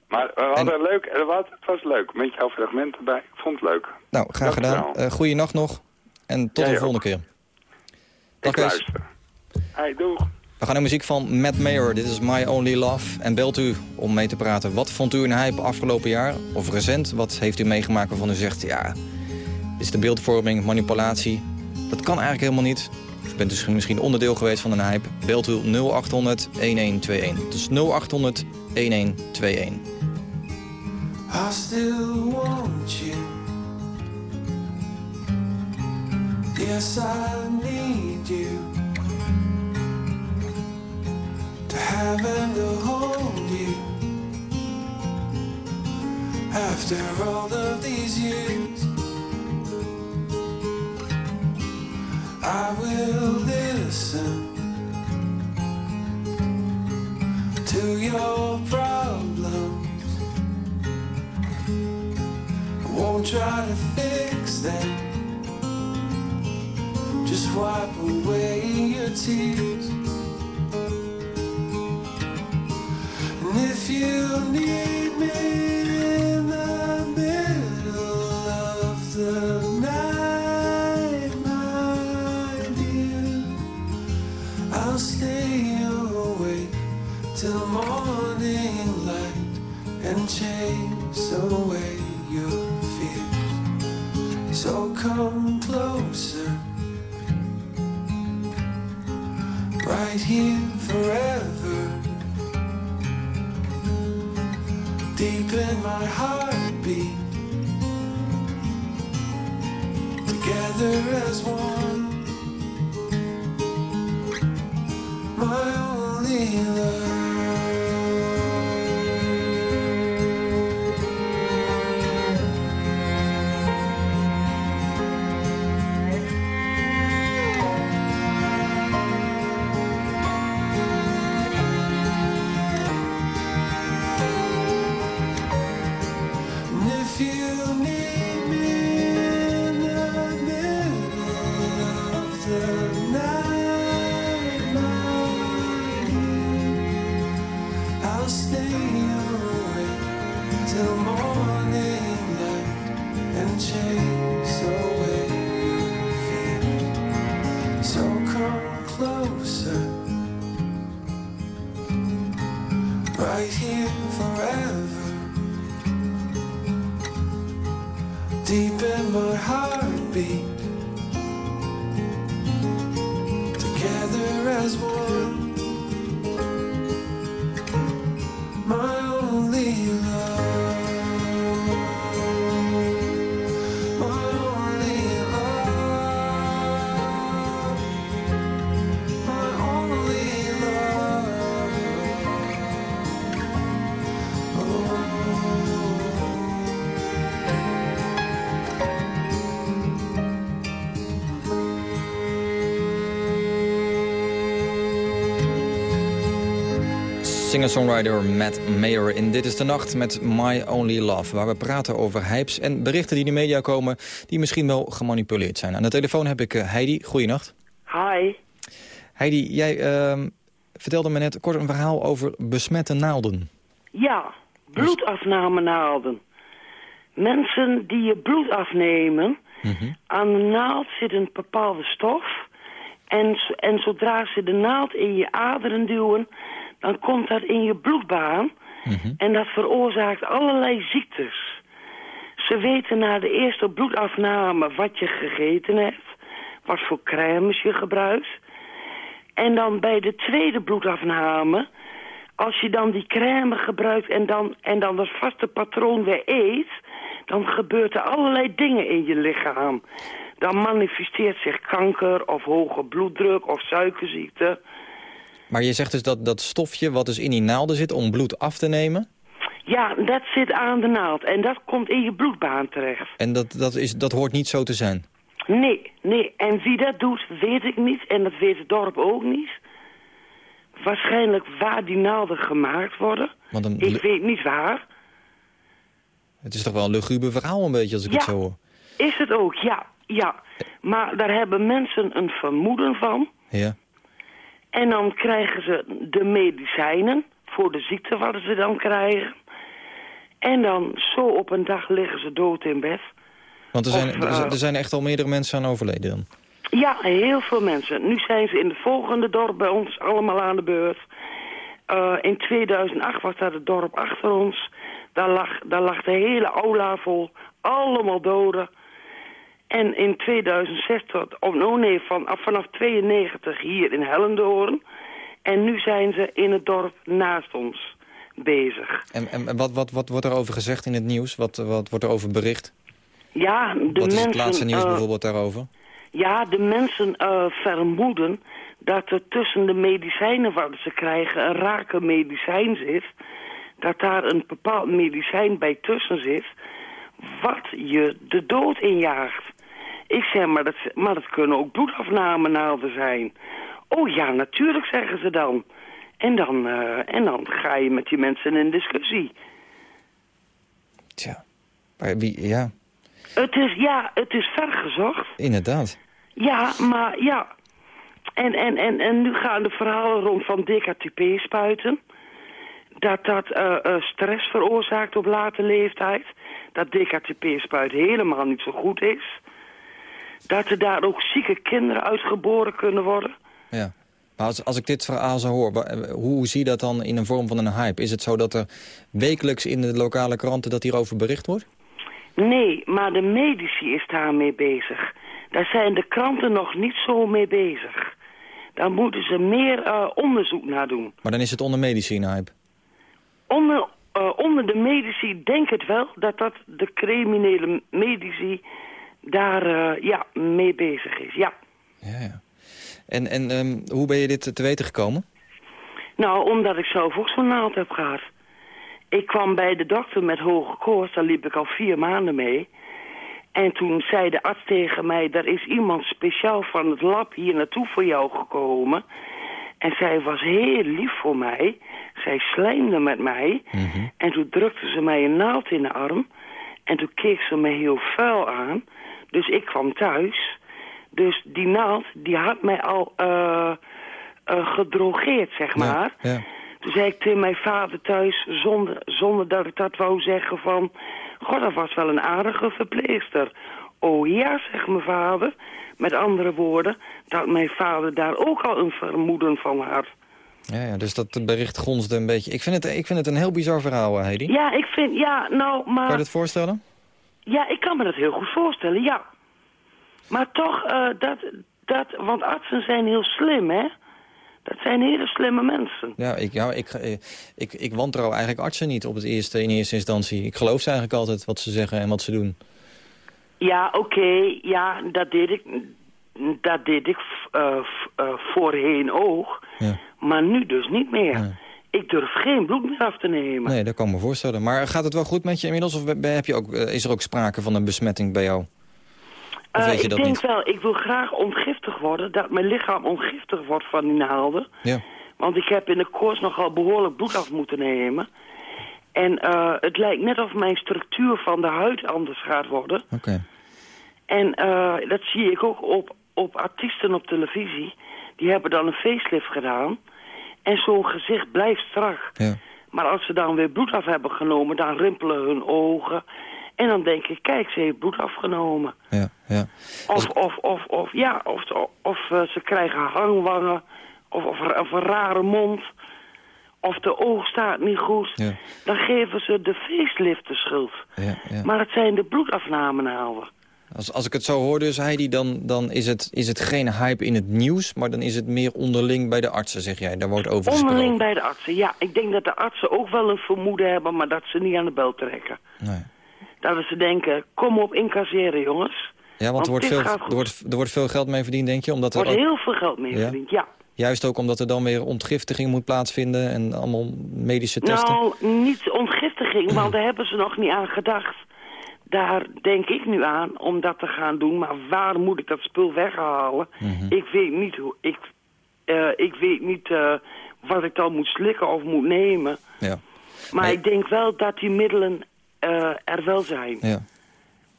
Maar we hadden leuk, er was, het was leuk, met jouw fragment erbij. Ik vond het leuk. Nou, graag gedaan. Uh, goeie nacht nog. En tot Jij de ook. volgende keer. Dag Ik Kees. luister. Hey, doeg. We gaan naar muziek van Matt Mayer. Dit is My Only Love. En belt u om mee te praten. Wat vond u een hype afgelopen jaar? Of recent? Wat heeft u meegemaakt waarvan u zegt... ja, dit is de beeldvorming, manipulatie. Dat kan eigenlijk helemaal niet. Of bent u misschien onderdeel geweest van een hype? Belt u 0800 1121. Dus 0800 1121. I still want you. Yes, I need you to have and to hold you. After all of these years, I will listen to your problems. I won't try to fix them. Just wipe away your tears. And if you need me and chase away your fears. So come closer, right here forever. Deep in my heartbeat. Together as one. My only love. Singer-songwriter Matt Mayer in Dit is de Nacht met My Only Love... waar we praten over hypes en berichten die in de media komen... die misschien wel gemanipuleerd zijn. Aan de telefoon heb ik eh, Heidi. Goeienacht. Hi. Heidi, jij ehm, vertelde me net kort een verhaal over besmette naalden. Ja, bloedafnamenaalden. Mensen die je bloed afnemen, aan de naald zit een bepaalde stof. En, en zodra ze de naald in je aderen duwen, dan komt dat in je bloedbaan. En dat veroorzaakt allerlei ziektes. Ze weten na de eerste bloedafname wat je gegeten hebt, wat voor crèmes je gebruikt. En dan bij de tweede bloedafname, als je dan die crème gebruikt en dan, en dan dat vaste patroon weer eet, dan gebeurt er allerlei dingen in je lichaam. Dan manifesteert zich kanker of hoge bloeddruk of suikerziekte. Maar je zegt dus dat dat stofje wat dus in die naalden zit om bloed af te nemen... Ja, dat zit aan de naald en dat komt in je bloedbaan terecht. en dat, dat, is, dat hoort niet zo te zijn. Nee, nee. En wie dat doet, weet ik niet. En dat weet het dorp ook niet. Waarschijnlijk waar die naalden gemaakt worden. Want een, Ik weet niet waar. het is toch wel een luguber verhaal een beetje als ik het zo hoor. Is het ook, ja, ja. Maar daar hebben mensen een vermoeden van. Ja. En dan krijgen ze de medicijnen voor de ziekte wat ze dan krijgen. En dan zo op een dag liggen ze dood in bed. Want er zijn, Of, er, eh, er zijn echt al meerdere mensen aan overleden dan. Ja, heel veel mensen. Nu zijn ze in het volgende dorp bij ons allemaal aan de beurt. Eh, in 2008 was dat het dorp achter ons. Daar lag, daar lag de hele aula vol. Allemaal doden. En in 2006, tot, oh nee, van, af- vanaf 92 hier in Hellendoorn. En nu zijn ze in het dorp naast ons bezig. En, en en wat, wat, wat wordt er over gezegd in het nieuws? Wat, wat wordt er over bericht? Ja, de wat mensen... is het laatste nieuws eh, bijvoorbeeld daarover? Ja, de mensen eh, vermoeden dat er tussen de medicijnen wat ze krijgen een rake medicijn zit. Dat daar een bepaald medicijn bij tussen zit wat je de dood injaagt. Ik zeg, maar dat, maar dat kunnen ook bloedafnamenaalden zijn. Oh ja, natuurlijk, zeggen ze dan. En dan, eh, en dan ga je met die mensen in discussie. Maar wie, ja, Het is, ja, het is vergezocht. inderdaad. Ja, maar ja. En, en, en, en nu gaan de verhalen rond van DKTP-spuiten. Dat dat eh, eh, stress veroorzaakt op late leeftijd. Dat DKTP-spuit helemaal niet zo goed is. Dat er daar ook zieke kinderen uitgeboren kunnen worden. Ja. Maar als, als ik dit verhaal zo hoor, eh, hoe zie je dat dan in een vorm van een hype? Is het zo dat er wekelijks in de lokale kranten dat hierover bericht wordt? Nee, maar de medici is daarmee bezig. Daar zijn de kranten nog niet zo mee bezig. Daar moeten ze meer eh, onderzoek naar doen. Maar dan is het onder medici een hype. Onder, eh, onder de medici denk het wel dat dat de criminele medici daar eh, ja, mee bezig is. Ja. En, en ehm, hoe ben je dit te weten gekomen? Nou, omdat ik zelf ook zo'n naald heb gehad. Ik kwam bij de dokter met hoge koorts, daar liep ik al vier maanden mee. En toen zei de arts tegen mij, er is iemand speciaal van het lab hier naartoe voor jou gekomen. En zij was heel lief voor mij. Zij slijmde met mij. En toen drukte ze mij een naald in de arm. En toen keek ze me heel vuil aan. Dus ik kwam thuis. Dus die naald, die had mij al eh, gedrogeerd, zeg maar. Ja. Toen zei ik tegen mijn vader thuis, zonder, zonder dat ik dat wou zeggen van... God, dat was wel een aardige verpleegster. Oh ja, zegt mijn vader. Met andere woorden, dat mijn vader daar ook al een vermoeden van had. Ja, ja, dus dat bericht gonsde een beetje. Ik vind het, ik vind het een heel bizar verhaal, eh, Heidi. Ja, ik vind, ja, nou, Kan maar... je het voorstellen? Ja, ik kan me dat heel goed voorstellen, ja. Maar toch, eh, dat, dat, want artsen zijn heel slim, hè? Dat zijn hele slimme mensen. Ja, ik, ja ik, eh, ik, ik wantrouw eigenlijk artsen niet op het eerste, in eerste instantie. Ik geloof ze eigenlijk altijd wat ze zeggen en wat ze doen. Ja, oké, ja, dat deed ik, dat deed ik eh, eh, voorheen ook. Maar nu dus niet meer. Ik durf geen bloed meer af te nemen. Nee, dat kan ik me voorstellen. Maar gaat het wel goed met je inmiddels? Of heb je ook, eh, is er ook sprake van een besmetting bij jou? Of weet je ik denk niet? wel, ik wil graag ontgiftig worden, dat mijn lichaam ontgiftig wordt van die naalden. Ja. Want ik heb in de koorts nogal behoorlijk bloed af moeten nemen. En het lijkt net of mijn structuur van de huid anders gaat worden. Oké. En dat zie ik ook op, op artiesten op televisie. Die hebben dan een facelift gedaan. En zo'n gezicht blijft strak. Ja. Maar als ze dan weer bloed af hebben genomen, dan rimpelen hun ogen. En dan denk ik, kijk, ze heeft bloed afgenomen. Ja, ja. Of, of, of, of, ja, of, of eh, ze krijgen hangwangen. Of, of, of een rare mond. Of de oog staat niet goed. Ja. Dan geven ze de facelift de schuld. Ja, ja. Maar het zijn de bloedafnamenaalden. Als, als ik het zo hoor dus, Heidi, dan, dan is, het, is het geen hype in het nieuws... maar dan is het meer onderling bij de artsen, zeg jij. Daar wordt over gesproken. Onderling bij de artsen, ja. Ik denk dat de artsen ook wel een vermoeden hebben, maar dat ze niet aan de bel trekken. Nee. Dat ze denken, kom op, incasseren jongens. Ja, want er wordt, veel, er, wordt, er wordt veel geld mee verdiend, denk je? Omdat Er er wordt ook- heel veel geld mee Ja? verdiend, ja. Juist ook omdat er dan weer ontgiftiging moet plaatsvinden... en allemaal medische testen? Nou, niet ontgiftiging, want daar hebben ze nog niet aan gedacht. Daar denk ik nu aan om dat te gaan doen. Maar waar moet ik dat spul weghalen? Mhm. Ik weet niet hoe. Ik, eh, ik weet niet eh, wat ik dan moet slikken of moet nemen. Ja. Maar ik denk wel dat die middelen eh, er wel zijn. Ja.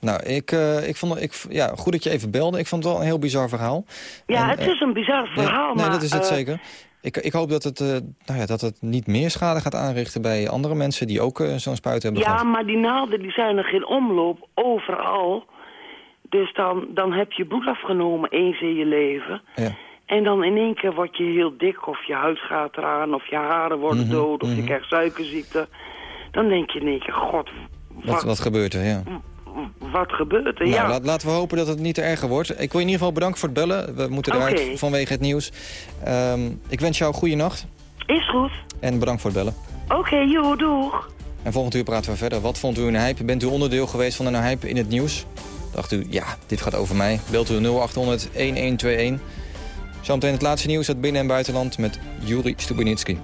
Nou, ik, eh, ik vond ik, ja, goed dat je even belde. Ik vond het wel een heel bizar verhaal. Ja, En, het is een bizar verhaal, ja, nee, maar... dat is het zeker. Ik, ik hoop dat het, eh, nou ja, dat het niet meer schade gaat aanrichten bij andere mensen die ook eh, zo'n spuit hebben Ja, gehad. maar die naalden die zijn er in omloop overal. Dus dan, dan heb je bloed afgenomen eens in je leven. Ja. En dan in één keer word je heel dik of je huid gaat eraan... of je haren worden Mhm, dood of je mhm. krijgt suikerziekte. Dan denk je in één keer, god, Wat, wat, wat gebeurt er, ja. Wat gebeurt er? Nou, ja. laat, laten we hopen dat het niet erger wordt. Ik wil je in ieder geval bedanken voor het bellen. We moeten eruit vanwege het nieuws. Ehm, ik wens jou een goede nacht. Is goed. En bedankt voor het bellen. Oké, joh, doeg. En volgend uur praten we verder. Wat vond u een hype? Bent u onderdeel geweest van een hype in het nieuws? Dacht u, ja, dit gaat over mij. Belt u 0800 1121. Zometeen het laatste nieuws uit binnen- en buitenland met Juri Stubenitski.